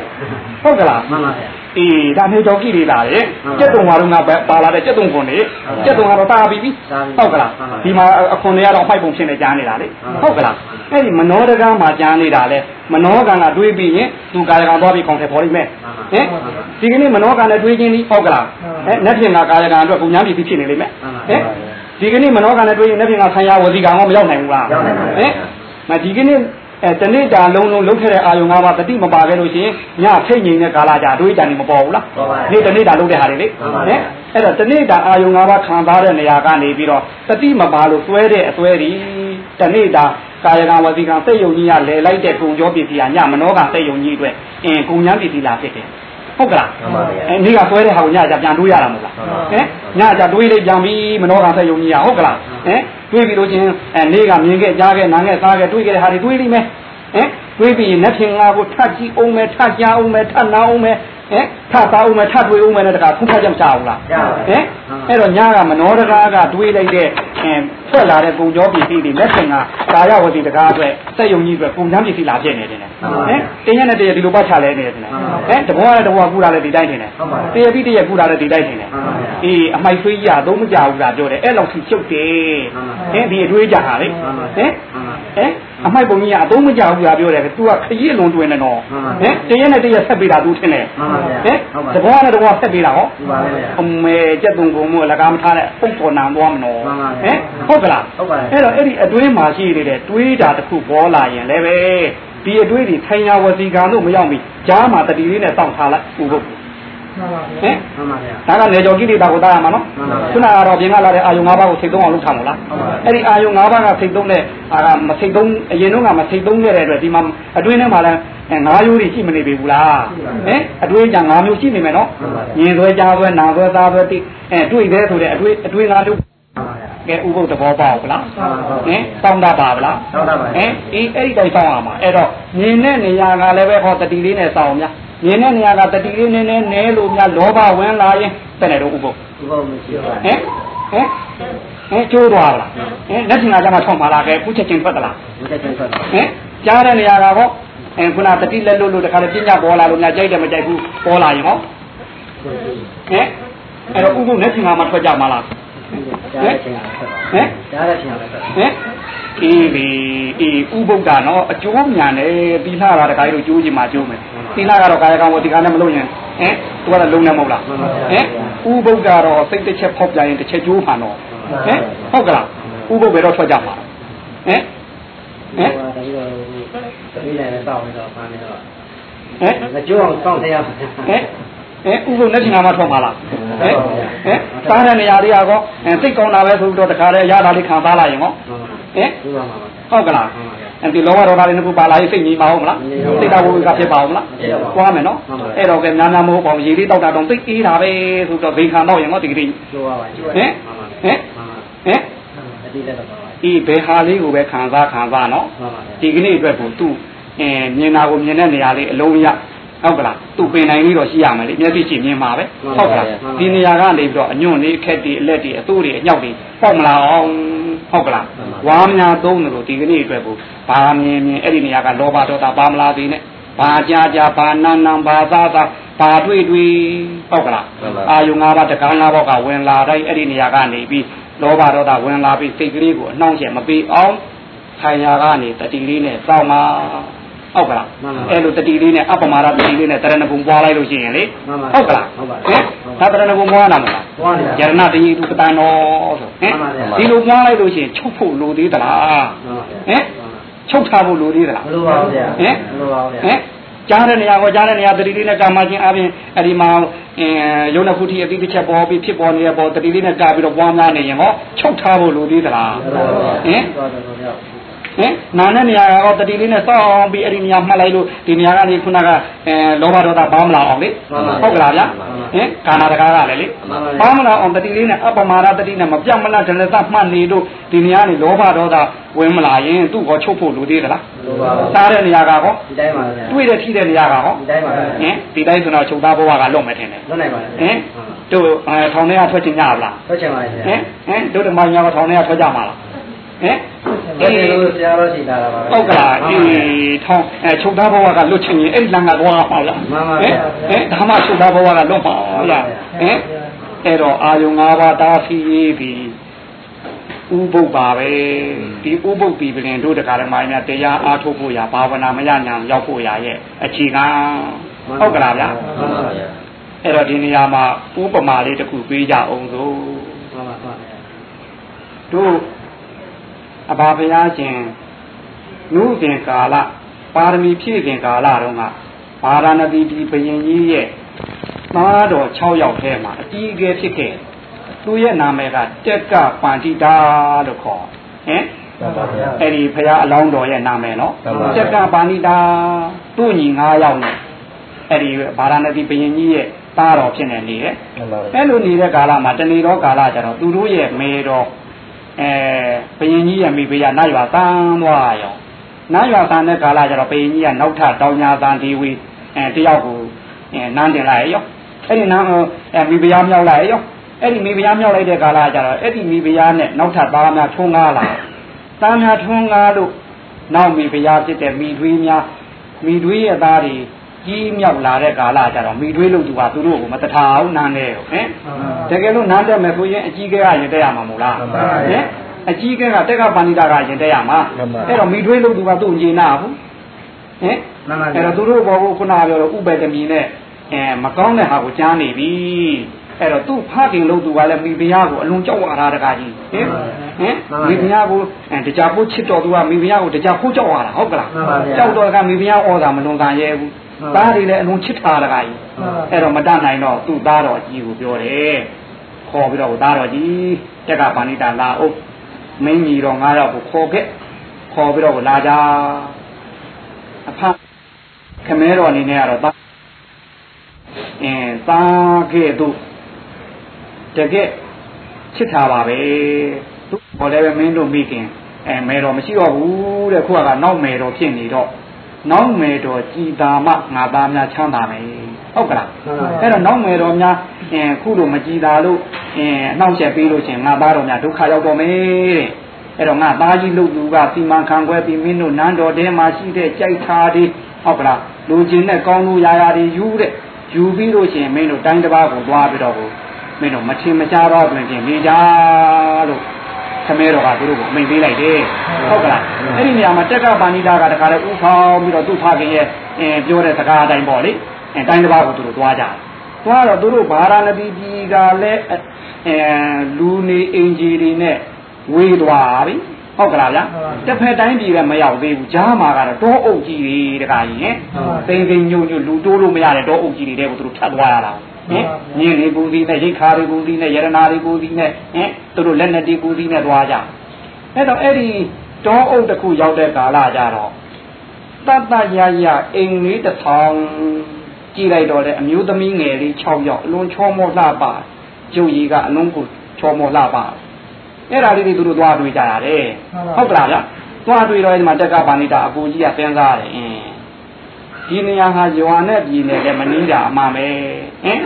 ဟုတ်ကလားမှန်ပါဗျာ အေးဒါမျိုးကြောင့်ကြည့်နေတာလေကျက်တုံကတော့ငါပါလာတဲ့ကျက်တုံကုန်တွေကျက်တုံကတော့တာပြီးပြီဟုတ်ကလားဒီမှာအခွန်တွေကတော့ဖိုက်ပုံဖြစ်နေကြားနေတာလေဟုတ်ကလားအဲ့ဒီမနောတကားမှာကြားနေတာလေမနောကံကတွေးပြီးရင်သူကာယကံသွားပြီးခေါင်းထဲပေါ်လိမ့်မယ်ဟင်ဒီကနေ့မနောကံနဲ့တွေးခြင်းဒီဟုတ်ကလားဟဲ့လက်ဖြင့်ကကာယကံအတွက်ပုံညာပြီးဖြစ်နေလိမ့်မယ်ဟင်ဒီကနေ့မနောကံနဲ့တွေးရင်လက်ဖြင့်ကဆံရဝစီကံကမရောက်နိုင်ဘူးလားဟင်မဒီကနေ့ အဲတနေ့တာလုံးလုံးလုံးခဲ့တဲ့အာယုံ၅ပါးတတိမပါခဲ့လို့ရှိရင်ညဖိတ်ငိမ့်တဲ့ကာလကြာအတွေးကြံနေမပေါ်ဘူးလားနေ့တနေ့တာလုံးတဲ့ဟာတွေလေဟင်အဲ့တော့တနေ့တာအာယုံ၅ပါးခံစားတဲ့နေရာကနေပြီးတော့တတိမပါလို့သွဲတဲ့အသွဲဒီတနေ့တာကာယကံဝစီကံစိတ်ယုံကြီးကလဲလိုက်တဲ့ကုံကြောပစ္စည်းကညမနောကစိတ်ယုံကြီးအတွက်အင်းကုံညာပစ္စည်းလာဖြစ်တယ် ဟုတ်ကလားအဲနေ့ကသွဲတဲ့ဟာကိုညကြပြန်တွေးရတာမဟုတ်လားဟင်ညကြတွေးလိုက်ပြန်ပြီးမနောကစိတ်ယုံကြီးကဟုတ်ကလားဟင်တွေးပြီးလို့ချင်းအဲနေ့ကမြင်ခဲ့ကြားခဲ့နားခဲ့စားခဲ့တွေးခဲ့တဲ့ဟာတွေတွေးလိမ့်မယ်ဟင်တွေးပြီးရင်လက်ဖြင့်ငါကိုထပ်ကြည့်အောင်မယ်ထပ်ကြားအောင်မယ်ထပ်နာအောင်မယ် ဟင်ထပ်သားအောင်မယ်ထပ်တွေးအောင်မယ်နဲ့တခါဖုတ်ဖတ်ကြမချဘူးလားဟင်အဲ့တော့ညကမနောတကားကတွေးလိုက်တဲ့အဲထွက်လာတဲ့ပုံကြောပစ္စည်းတွေလက်ဖြင့်ကကာယဝစီတကားအတွက်စက်ယုံကြီးအတွက်ပုံချမ်းပစ္စည်းလာဖြစ်နေတယ်ဟင်တင်းရက်နဲ့တည်းဒီလိုပတ်ချလဲနေတယ်ဟင်တဘောကတဘောကူတာလည်းဒီတိုင်းနေတယ်တည်းပြီးတည်းကူတာလည်းဒီတိုင်းနေတယ်အေးအမိုက်ဆွေးကြီးအသုံးမကြဘူးလားပြောတယ်အဲ့လောက်ထိချုပ်တယ်ဟင်ဒီအတွေးကြဟာလေဟင် ဟင်အမိုက်ပုံကြီးကအသုံးမကြဘူးလားပြောတယ်သူကခရစ်လွန်တွင်နေတော့ဟင်တရက်နဲ့တရက်ဆက်ပေးတာသူထင်တယ်ဟင်တဘောနဲ့တဘောဆက်ပေးတာဟောအမေကြက်တုံကုံမို့လကားမထားတဲ့ပုံပေါ်နာသွားမနော်ဟင်ဟုတ်ကလားအဲ့တော့အဲ့ဒီအတွင်းမှာရှိနေတဲ့တွေးတာတစ်ခုပေါ်လာရင်လည်းပဲဒီအတွေးတွေထိုင်ညာဝစီကံတို့မရောက်ပြီကြားမှာတတိလေးနဲ့စောင့်ထားလိုက်ဥပုပ် ဟင်မှန်ပါဗျာဒါကနေကြောကိလေသာကိုတားရမှာနော်ခုနကတော့ပြင်ကလာတဲ့အာယုံ၅ပါးကိုစိတ်သုံးအောင်လုပ်ထားမို့လားအဲ့ဒီအာယုံ၅ပါးကစိတ်သုံးတဲ့အာကမစိတ်သုံးအရင်တော့ကမစိတ်သုံးခဲ့တဲ့အတွက်ဒီမှာအတွင်းထဲမှာလည်းငါးရိုးတွေရှိမနေပြီဘူးလားဟင်အတွင်းကြငါးမျိုးရှိနေမယ်နော်ညင်သွဲကြားသွဲနာသွဲသားသွဲတိအဲတွေ့သေးဆိုတဲ့အတွေ့အတွေ့ငါတို့ကဲဥပုပ်သဘောပေါက်ဗလားဟင်စောင့်တတ်ပါဗလားဟင်အေးအဲ့ဒီတိုင်းစောင့်ရမှာအဲ့တော့ညင်တဲ့နေရာကလည်းပဲဟောတတိလေးနဲ့စောင့်များ မြင်တဲ့နေရာကတတိလေးနည်းနည်းနဲလို့များလောဘဝင်လာရင်တဲ့နေတော့ဥပုပ်ဒီဘောမရှိပါဟင်ဟင်ဟင်ကျိုးသွားလားဟင်လက်ထင်ကကြမှာဆောင်းပါလားကဲခုချက်ချင်းထွက်သလားဘူးတက်ချင်းထွက်တော့ဟင်ကြားတဲ့နေရာကဟောအဲခုနတတိလက်လို့လို့တခါလေပညာပေါ်လာလို့များကြိုက်တယ်မကြိုက်ဘူးပေါ်လာရင်ဟောဟင်အဲ့တော့ဥပုပ်လက်ထင်ကမှထွက်ကြမှာလား ကြားတဲ့ချင်းထွက်တော့ဟင်ကြားတဲ့ချင်းထွက်တော့ဟင်အေးလေအေးဥပုပ်ကနော်အကျိုးညာနဲ့သီလကတခါလို့ကျိုးချင်မှကျိုးမယ်သီလကတော့ကာယကံဝတိကံနဲ့မလို့ရင်ဟင်သူကတော့လုံးနေမဟုတ်လားဟင်ဥပုပ်ကတော့စိတ်တစ်ချက်ဖောက်ပြရင်တစ်ချက်ကျိုးမှန်တော့ဟင်ဟုတ်ကလားဥပုပ်ပဲတော့ထွက်ကြမှာဟင်ဟင်ဒါပြီးတော့ဒီလည်းတောက်ပြီးတော့ဖမ်းနေတော့ဟင်ငကြိုးအောင်တောက်တရားပါဟင် ဟင်ဥပုပ်နဲ့ချင်တာမှထွက်မှာလားဟင်ဟင်စားတဲ့နေရာတွေကကောစိတ်ကောင်းတာပဲဆိုပြီးတော့တခါလေရတာလေးခံစားလိုက်ရင်ဟောဟင်ဒီပါမှာပါဟုတ်ကလားအဲဒီလောဘဒေါသတွေနှစ်ခုပါလာရင်စိတ်ကြီးမအောင်မလားစိတ်တော်ဝိကဖြစ်ပါအောင်မလားသွားမယ်နော်အဲ့တော့ကများများမဟုတ်ပါဘူးရေလေးတောက်တာတော့သိအေးတာပဲဆိုတော့ဘိခံတော့ရင်ဟောဒီကနေ့ကျိုးပါပါကျိုးဟင်ဟင်ဟင်အတိလက်တော့ပါပါဒီဘယ်ဟာလေးကိုပဲခံစားခံစားနော်မှန်ပါဗျာဒီကနေ့အတွက်ကိုသူ့အင်းမြင်တာကိုမြင်တဲ့နေရာလေးအလုံးရ ဟုတ်ကလားသူ့ပင်နိုင်လေးတော့ရှိရမယ်လေမျက်စိရှိမြင်မှာပဲဟုတ်ကလားဒီနေရာကနေပြီးတော့အညွန့်လေးအခက်တွေအလက်တွေအသိုးတွေအညောက်တွေပေါ့မလာအောင်ဟုတ်ကလားဝါများသုံးတယ်လို့ဒီကနေ့အတွက်ကိုဘာမြင်မြင်အဲ့ဒီနေရာကလောဘဒေါသပါမလာသေးနဲ့ဘာကြာကြာဘာနာနာဘာသာသာဘာတွေ့တွေ့ဟုတ်ကလားအာယုံ၅ပါးတက္ကနာဘောကဝင်လာတိုင်းအဲ့ဒီနေရာကနေပြီးလောဘဒေါသဝင်လာပြီးစိတ်ကလေးကိုအနှောင့်အယှက်မပေးအောင်ထိုင်ရာကနေတတိလေးနဲ့စောင့်ပါ ဟုတ်ကလားအဲ့လိုတတိလေးနဲ့အပမရာတတိလေးနဲ့တရဏဂုံပွားလိုက်လို့ရှိရင်လေဟုတ်ကလားဟင်ဒါတရဏဂုံပွားနာမလားပွားနေတာယရဏတည်သူကတန်တော်ဆိုဟင်ဒီလိုပွားလိုက်လို့ရှိရင်ချုပ်ဖို့လိုသေးသလားဟင်ချုပ်ထားဖို့လိုသေးသလားမလိုပါဘူးဗျာဟင်မလိုပါဘူးဗျာဟင်ကြားတဲ့နေရာကိုကြားတဲ့နေရာတတိလေးနဲ့ကာမချင်းအပြင်အဲ့ဒီမှာအင်းယုံနာခုတိအတိတစ်ချက်ပေါ်ပြီးဖြစ်ပေါ်နေတဲ့ပေါ်တတိလေးနဲ့ကာပြီးတော့ပွားများနေရင်ဟောချုပ်ထားဖို့လိုသေးသလားဟင်တော်တော်တော် ဟင်နာတဲ့နေရာကတော့တတိလေးနဲ့စောင်းပြီးအဲ့ဒီနေရာမှတ်လိုက်လို့ဒီနေရာကနေခုနကအဲလောဘဒေါသဘာမလာအောင်လေဟုတ်ကလားဗျာဟင်ကာနာတကားကလည်းလေဘာမလာအောင်တတိလေးနဲ့အပမာဒတတိနဲ့မပြတ်မလတ်ဒလသမှတ်နေလို့ဒီနေရာနေလောဘဒေါသဝင်မလာရင်သူ့ကိုချုပ်ဖို့လိုသေးသလားလိုပါဘူးစားတဲ့နေရာကဟောဒီတိုင်းပါဗျာတွေ့တဲ့ထိတဲ့နေရာကဟောဒီတိုင်းပါဗျာဟင်ဒီတိုင်းဆိုတော့ချုပ်သားဘဝကလွတ်မယ်ထင်တယ်လွတ်နိုင်ပါဗျာဟင်တို့အဲထောင်ထဲကထွက်ချင်ကြပါလားထွက်ချင်ပါဗျာဟင်ဟင်တို့ဓမ္မညာကထောင်ထဲကထွက်ကြမှာလား ဟင်အဲ့ဒီလိုဆရာတော်ရှိတာပါဟုတ်ကလားအေးထောင်အဲချုပ်သားဘဝကလွတ်ချင်ရင်အဲ့ဒီလမ်းကသွားမှာလားမှန်ပါဟဗျာင်ဟင်ဒါမှချုပ်သားဘဝကလွတ်မှာလားဟင်အဲ့တော့အာယုံ၅ပါးတားဆီးရေးပြီးဥပုပ်ပါပဲဒီဥပုပ်ပြီးပြင်တို့တရားဓမ္မများတရားအားထုတ်ဖို့ရဘာဝနာမရညာရောက်ဖို့ရရဲ့အခြေခံဟုတ်ကလားဗျာမှန်ပါဗျာအဲ့တော့ဒီနေရာမှာဥပမာလေးတစ်ခုပေးကြအောင်ဆိုမှန်ပါမှန်ပါတို့ အဘာဘုရားရှင်နုပင်ကာလပါရမီဖြည့်ပင်ကာလတုန်းကဗာရာဏသီဒီဘယင်ကြီးရဲ့သားတော်6ယောက်ထဲမှာအကြီးအကဲဖြစ်ခဲ့သူရဲ့နာမည်ကတက်ကပန္တိတာလို့ခေါ်ဟင်မှန်ပါဗျာအဲ့ဒီဘုရားအလောင်းတော်ရဲ့နာမည်နော်မှန်ပါဗျာတက်ကပန္တိတာသူ့ညီ9ယောက်နဲ့အဲ့ဒီဗာရာဏသီဘယင်ကြီးရဲ့သားတော်ဖြစ်နေနေတယ်မှန်ပါဗျာအဲ့လိုနေတဲ့ကာလမှာတဏီရောကာလကြတော့သူတို့ရဲ့မေတော် အဲဘယင်ကြီးရဲ့မိဖုရားနတ်ရွာတန်းသွားရောနတ်ရွာတန်းတဲ့ကာလကြတော့ဘယင်ကြီးကနောက်ထပ်တောင်းညာတန်းဒီဝီအဲတယောက်ကိုအဲနန်းတင်လိုက်ရောအဲ့ဒီနန်းအဲမိဖုရားမြောက်လိုက်ရောအဲ့ဒီမိဖုရားမြောက်လိုက်တဲ့ကာလကြတော့အဲ့ဒီမိဖုရားနဲ့နောက်ထပ်သားများထုံးကားလာသားများထုံးကားလို့နောက်မိဖုရားဖြစ်တဲ့မိသွေးများမိသွေးရဲ့သားတွေ ကြီးမြောက်လာတဲ့ကာလကြတော့မိသွေးလို့သူကသူတို့ကိုမတထားအောင်နန်းနေဟင်တကယ်လို့နားတက်မယ်ဆိုရင်အကြီးကဲကရင်တက်ရမှာမို့လားမှန်ပါဗျာဟင်အကြီးကဲကတက်ကပဏိတာကရင်တက်ရမှာမှန်ပါအဲ့တော့မိထွေးလို့သူကသူ့ညီနာဘူးဟင်မှန်ပါဗျာအဲ့တော့သူတို့ဘောကိုခုနပြောတော့ဥပဒမီနဲ့အဲမကောင်းတဲ့ဟာကိုကြားနေပြီအဲ့တော့သူ့ဖခင်လို့သူကလည်းမိဖုရားကိုအလွန်ကြောက်ရတာတကားကြီးဟင်ဟင်မိဖုရားကိုအဲတရားဖို့ချစ်တော်သူကမိဖုရားကိုတရားဖို့ကြောက်ရတာဟုတ်ကလားမှန်ပါဗျာကြောက်တော်ကမိဖုရားဩဇာမလွန်ကန်ရဲဘူးမှန်ပါ သားတွေလည်းအလွန်ချစ်တာတကားကြီးမှန်ပါအဲ့တော့မတတ်နိုင်တော့သူ့သားတော်ကြီးကိုပြောတယ်ခေါ်ပြီးတော့သားတော်ကြီးတက်ကပါဏိတာလာအုပ်မင်းကြီးတော်ငါးယောက်ကိုခေါ်ခဲ့ခေါ်ပြီးတော့လာကြအဖခမဲတော်အနေနဲ့ကတော့သားအင်းသားခဲ့သူတကယ်ချစ်တာပါပဲသူခေါ်လည်းပဲမင်းတို့မိခင်အဲမဲတော်မရှိတော့ဘူးတဲ့ခုကနောက်မဲတော်ဖြစ်နေတော့ နောက်မဲတော်ကြည်သာမငါသားများချမ်းသာမယ်ဟုတ်ကလားမှန်ပါဗျာအဲ့တော့နောက်မယ်တော်များအင်းခုလိုမကြည်သာလို့အင်းအနှောင့်အယှက်ပေးလို့ရှရင်ငါသားတော်များဒုက္ခရောက်တော့မယ်တဲ့အဲ့တော့ငါသားကြီးလို့သူကစီမံခံခွဲပြီးမင်းတို့နန်းတော်ထဲမှာရှိတဲ့ကြိုက်ထားတွေဟုတ်ကလားလူချင်းနဲ့ကောင်းလို့ရာရာတွေယူတဲ့ယူပြီးလို့ရှရင်မင်းတို့တိုင်းတစ်ပါးကိုသွားပြီးတော့ကိုမင်းတို့မထင်မရှားတော့တွင်ချင်းနေကြလို့ ခမဲတော်ကသူတို့ကိုအမိန်ပေးလိုက်တယ်ဟုတ်ကလားအဲ့ဒီနေရာမှာတက်ကပါဏိတာကတခါလေဥဆောင်ပြီးတော့သူ့ဖခင်ရဲ့အင်းပြောတဲ့စကားအတိုင်းပေါ့လေအဲတိုင်းတစ်ပါးကိုသူတို့သွားကြတယ်သွားတော့သူတို့ဗာရာဏသီပြည်ကလည်းအဲလူနေအင်ဂျီတွေနဲ့ဝေးသွားပြီဟုတ်ကလားဗျာတစ်ဖက်တိုင်းပြည်ကမရောက်သေးဘူးကြားမှာကတော့တောအုပ်ကြီးတွေတခါကြီးဟင်သိသိညုံညုံလူတိုးလို့မရတဲ့တောအုပ်ကြီးတွေတဲ့ကိုသူတို့ထပ်သွားရတာ ဟင်ညင်းလေးပူသီးနဲ့ရိတ်ခါလေးပူသီးနဲ့ယရနာလေးပူသီးနဲ့ဟင်သူတို့လက်နဲ့တီးပူသီးနဲ့သွားကြအဲ့တော့အဲ့ဒီတောအုပ်တစ်ခုရောက်တဲ့ကာလကြတော့တတ်တရရအိမ်လေးတစ်ထောင်ကြည့်လိုက်တော့လေအမျိုးသမီးငယ်လေး6ယောက်အလွန်ချောမောလှပါကျုပ်ကြီးကအလုံးကိုချောမောလှပါအဲ့ဒါလေးတွေသူတို့သွားတွေ့ကြတာတဲ့ဟုတ်ကလားဗျသွားတွေ့တော့ဒီမှာတက်ကပါဏိတာအပူကြီးကစဉ်းစားတယ်အင်း ဒီနေရာဟာရွာနဲ့ပြည်နယ်လည်းမနီးတာအမှန်ပဲဟင်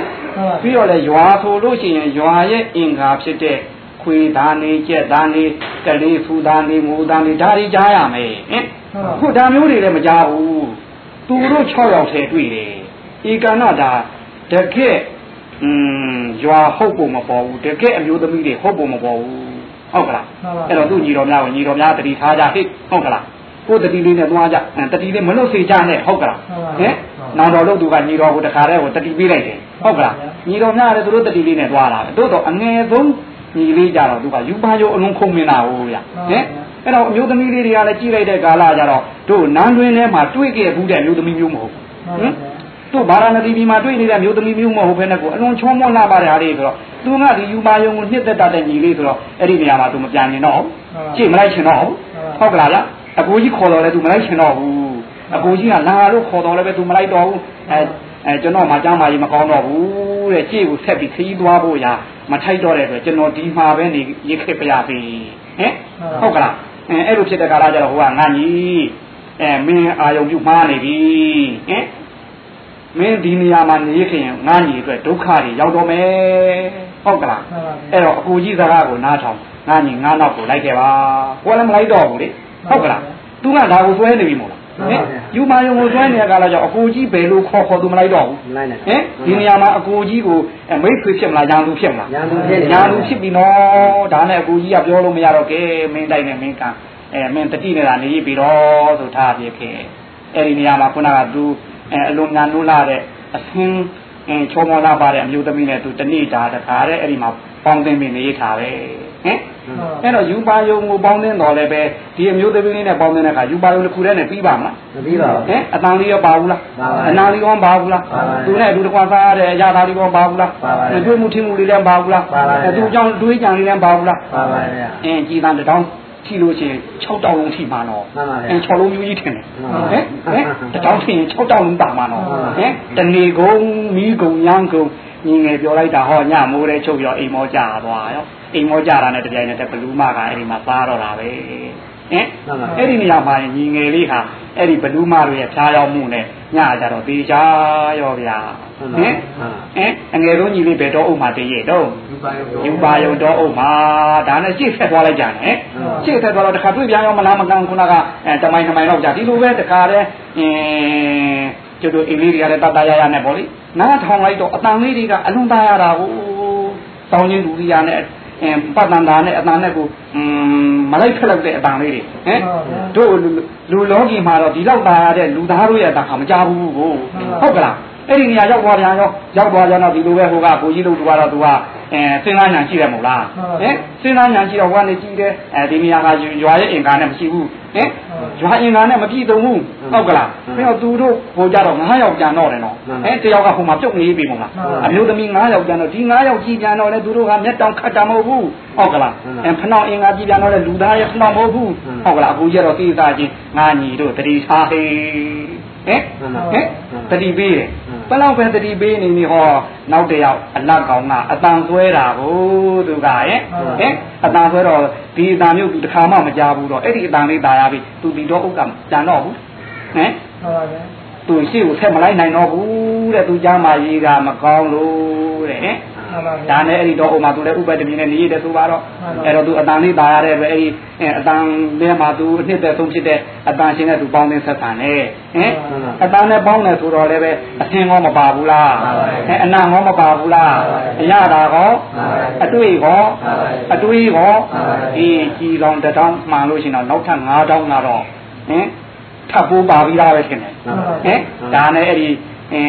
ပြီးတော့လေရွာဆိုလို့ရှိရင်ရွာရဲ့အင်္ဂါဖြစ်တဲ့ခွေသားနေကြက်သားနေကလေးဖူသားနေငိုသားနေဒါတွေကြားရမယ်ဟင်ခုဒါမျိုးတွေလည်းမကြားဘူးသူတို့6ယောက်ထဲတွေ့တယ်ဧကနာဒါတကယ်อืมရွာဟုတ်ဖို့မပေါ်ဘူးတကယ်အမျိုးသမီးတွေဟုတ်ဖို့မပေါ်ဘူးဟုတ်ကလားအဲ့တော့သူ့ညီတော်များကိုညီတော်များတတိထားကြဟိဟုတ်ကလား ကိုယ်တတိလေးနဲ့သွားကြအဲတတိလေးမလွတ်စေကြနဲ့ဟုတ်ကလားဟင်နောင်တော်လို့သူကညီတော်ကိုတခါတည်းကိုတတိပေးလိုက်တယ်ဟုတ်ကလားညီတော်များလည်းသူတို့တတိလေးနဲ့သွားတာပဲတို့တော့အငယ်ဆုံးညီလေးကြတော့သူကယူပါယုံအလုံးခုံမင်းတာဟိုဗျဟင်အဲ့တော့အမျိုးသမီးလေးတွေကလည်းကြည့်လိုက်တဲ့ကာလကြတော့တို့နန်းတွင်းထဲမှာတွေ့ခဲ့ဘူးတဲ့အမျိုးသမီးမျိုးမဟုတ်ဘူးဟင်သူ့ဗာရာဏသီပြည်မှာတွေ့နေတဲ့မျိုးသမီးမျိုးမဟုတ်ဘဲနဲ့ကိုအလွန်ချောမောလှပါတဲ့ဟာလေးဆိုတော့သူကဒီယူပါယုံကိုနှစ်သက်တတ်တဲ့ညီလေးဆိုတော့အဲ့ဒီနေရာမှာသူမပြန်ရင်တော့ကြည့်မလိုက်ချင်တော့ဟုတ်ကလားဗျ အကိုကြီးခေါ်တော်လဲ तू မလိုက်ချင်တော့ဘူးအကိုကြီးကလာလို့ခေါ်တော်လဲပဲ तू မလိုက်တော့ဘူးအဲအဲကျွန်တော်မှကြားမကြီးမကောင်းတော့ဘူးတဲ့ကြည့်ကိုဆက်ပြီးခရီးသွားဖို့ရာမထိုက်တော့တဲ့အတွက်ကျွန်တော်ဒီမှာပဲနေရစ်ခစ်ပြရပြီဟင်ဟုတ်ကလားအဲအဲ့လိုဖြစ်တဲ့ကာလကျတော့ဟိုကငါကြီးအဲမင်းအာယုံပြုမှားနေပြီဟင်မင်းဒီနေရာမှာနေခင်ငါညီအတွက်ဒုက္ခတွေရောက်တော့မယ်ဟုတ်ကလားအဲ့တော့အကူကြီးစကားကိုနားထောင်ငါညီငါနောက်ကိုလိုက်ခဲ့ပါကိုလည်းမလိုက်တော့ဘူးလေ ဟုတ်ကလားသူကဒါကိုစွဲနေပြီမို့လားဟင်ယူမာယုံကိုစွဲနေတဲ့ကာလကြောင့်အကူကြီးဘယ်လိုခေါ်ခေါ်သူမလိုက်တော့ဘူးမလိုက်နဲ့ဟင်ဒီနေရာမှာအကိုကြီးကိုအမိတ်ဆွေဖြစ်မလားညာလူဖြစ်မလားညာလူဖြစ်နေညာလူဖြစ်ပြီနော်ဒါနဲ့အကိုကြီးကပြောလို့မရတော့ကဲမင်းတိုက်နဲ့မင်းကအဲမင်းတတိနေတာနေပြီတော့ဆိုထားပြခဲ့အဲ့ဒီနေရာမှာခုနကသူအဲအလုံးညာနိုးလာတဲ့အသင်းအဲချောမောလာပါတဲ့အမျိုးသမီးနဲ့သူတနေ့တာတခါတဲ့အဲ့ဒီမှာပေါင်းသိမ့်နေထားပဲ ဟင်အဲ့တော့ယူပါယုံကိုပေါင်းသိမ့်တော်လည်းပဲဒီအမျိုးသမီးလေးနဲ့ပေါင်းသိမ့်တဲ့အခါယူပါယုံတစ်ခုတည်းနဲ့ပြီးပါမလားမပြီးပါဘူးဟင်အတန်လေးရောပါဘူးလားပါပါအနာလေးရောပါဘူးလားပါပါသူနဲ့အတူတကွာစားရတဲ့အရာသားလေးရောပါဘူးလားပါပါတွေ့မှုထင်မှုလေးလည်းပါဘူးလားပါပါအဲသူအကြောင်းတွေးကြံလေးလည်းပါဘူးလားပါပါဗျာအင်းကြည်တန်းတစ်တောင်းထိလို့ရှိရင်6တောင်းလုံးထိမှာနော်မှန်ပါဗျာအင်း6လုံးမျိုးကြီးထင်တယ်မှန်ပါဟင်ဟင်တစ်တောင်းထိရင်6တောင်းလုံးပါမှာနော်မှန်ပါဟင်တဏီကုံမီးကုံရမ်းကုံညီငယ်ပြောလိုက်တာဟောညမိုးတဲ့ချုပ်ရောအိမ်မောကြသွားရော အိမ်မောကြတာနဲ့တပြိုင်နက်တည်းဘလူးမကအဲ့ဒီမှာစားတော့တာပဲဟင်မှန်ပါအဲ့ဒီနေရာမှာညီငယ်လေးဟာအဲ့ဒီဘလူးမတို့ရဲ့ဖြားရောက်မှုနဲ့ညကြတော့တေချာရောဗျာဟင်ဟင်အငယ်ဆုံးညီလေးဘယ်တော့အုပ်မှာတည်ရဲ့တော့ယူပါရုံယူပါယုံတော့အုပ်မှာဒါနဲ့ရှေ့ဆက်သွားလိုက်ကြတယ်ရှေ့ဆက်သွားတော့တခါတွေ့ပြန်ရောမလားမကန်ခုနကအဲတမိုင်တမိုင်တော့ကြာဒီလိုပဲတခါတည်းအင်းကျတို့အင်္ဂလိပ်တွေကလည်းတတ်တရရနဲ့ပေါ့လေနားထောင်လိုက်တော့အတန်လေးတွေကအလွန်သားရတာကိုတောင်းချင်းလူကြီးရနဲ့ အင်းပတ်တန်တာနဲ့အတန်နဲ့ကိုอืมမလိုက်ဖက်လိုက်တဲ့အတန်လေးတွေဟမ်တို့လူလောကီမှာတော့ဒီလောက်သားရတဲ့လူသားတို့ရဲ့အတန်ဟာမကြဘူးကိုဟုတ်ကလားအဲ့ဒီနေရာရောက်သွားပြန်ရောရောက်သွားကြတော့ဒီလိုပဲဟိုကကိုကြီးတို့ကတော့သူက အဲစဉ်းစားညာရှိတယ်မို့လားဟင်စဉ်းစားညာရှိတော့ဟိုကနေကြည့်တယ်အဲဒီနေရာကရွာရဲ့အင်္ဂါနဲ့မရှိဘူးဟင်ရွာအင်္ဂါနဲ့မပြည့်စုံဘူးဟုတ်ကလားပြီးတော့သူတို့ဟိုကြတော့9ယောက်ကြံတော့တယ်နော်ဟင်တယောက်ကဟိုမှာပြုတ်နေပြီမို့လားအမျိုးသမီး9ယောက်ကြံတော့ဒီ9ယောက်ကြည့်ကြံတော့လေသူတို့ကမျက်တောင်ခတ်တာမဟုတ်ဘူးဟုတ်ကလားအဲဖနှောင်းအင်္ဂါကြည့်ကြံတော့လေလူသားရဲ့ဖနှောင်းမဟုတ်ဘူးဟုတ်ကလားအခုကျတော့သိသားချင်းငါညီတို့တတိထားဟေးဟင်ဟင်တတိပေးတယ် ဘယ်လောက်ပဲတတိပေးနေပြီဟောနောက်တယောက်အလတ်ကောင်ကအတန်ဆွဲတာကိုသူကရဲ့ဟင်အတန်ဆွဲတော့ဒီအတန်မျိုးသူတစ်ခါမှမကြားဘူးတော့အဲ့ဒီအတန်လေးตายရပြီသူဒီတော့ဥက္ကမကြံတော့ဘူးဟင်သူရှိကိုဆက်မလိုက်နိုင်တော့ဘူးတဲ့သူကြားမှာရေးတာမကောင်းလို့တဲ့ဟင် ဒါနဲ့အဲ့ဒီတော့ဥမာသူလည်းဥပဒမီနဲ့နေရတယ်ဆိုပါတော့အဲ့တော့သူအတန်လေးตายရတဲ့ပဲအဲ့ဒီအတန်လေးမှာသူအနှစ်သက်ဆုံးဖြစ်တဲ့အတန်ရှင်နဲ့သူပေါင်းသင်းဆက်ဆံနေဟင်အတန်နဲ့ပေါင်းတယ်ဆိုတော့လည်းပဲအသင်ကောမပါဘူးလားဟဲ့အနာကောမပါဘူးလားအရတာကောအတွေ့ကောအတွေးကောဒီကြီးလောင်တစ်တောင်းမှန်လို့ရှိရင်တော့နောက်ထပ်၅တောင်းကတော့ဟင်ထပ်ပိုးပါပြီးသားပဲရှင်တယ်ဟင်ဒါနဲ့အဲ့ဒီ အဲ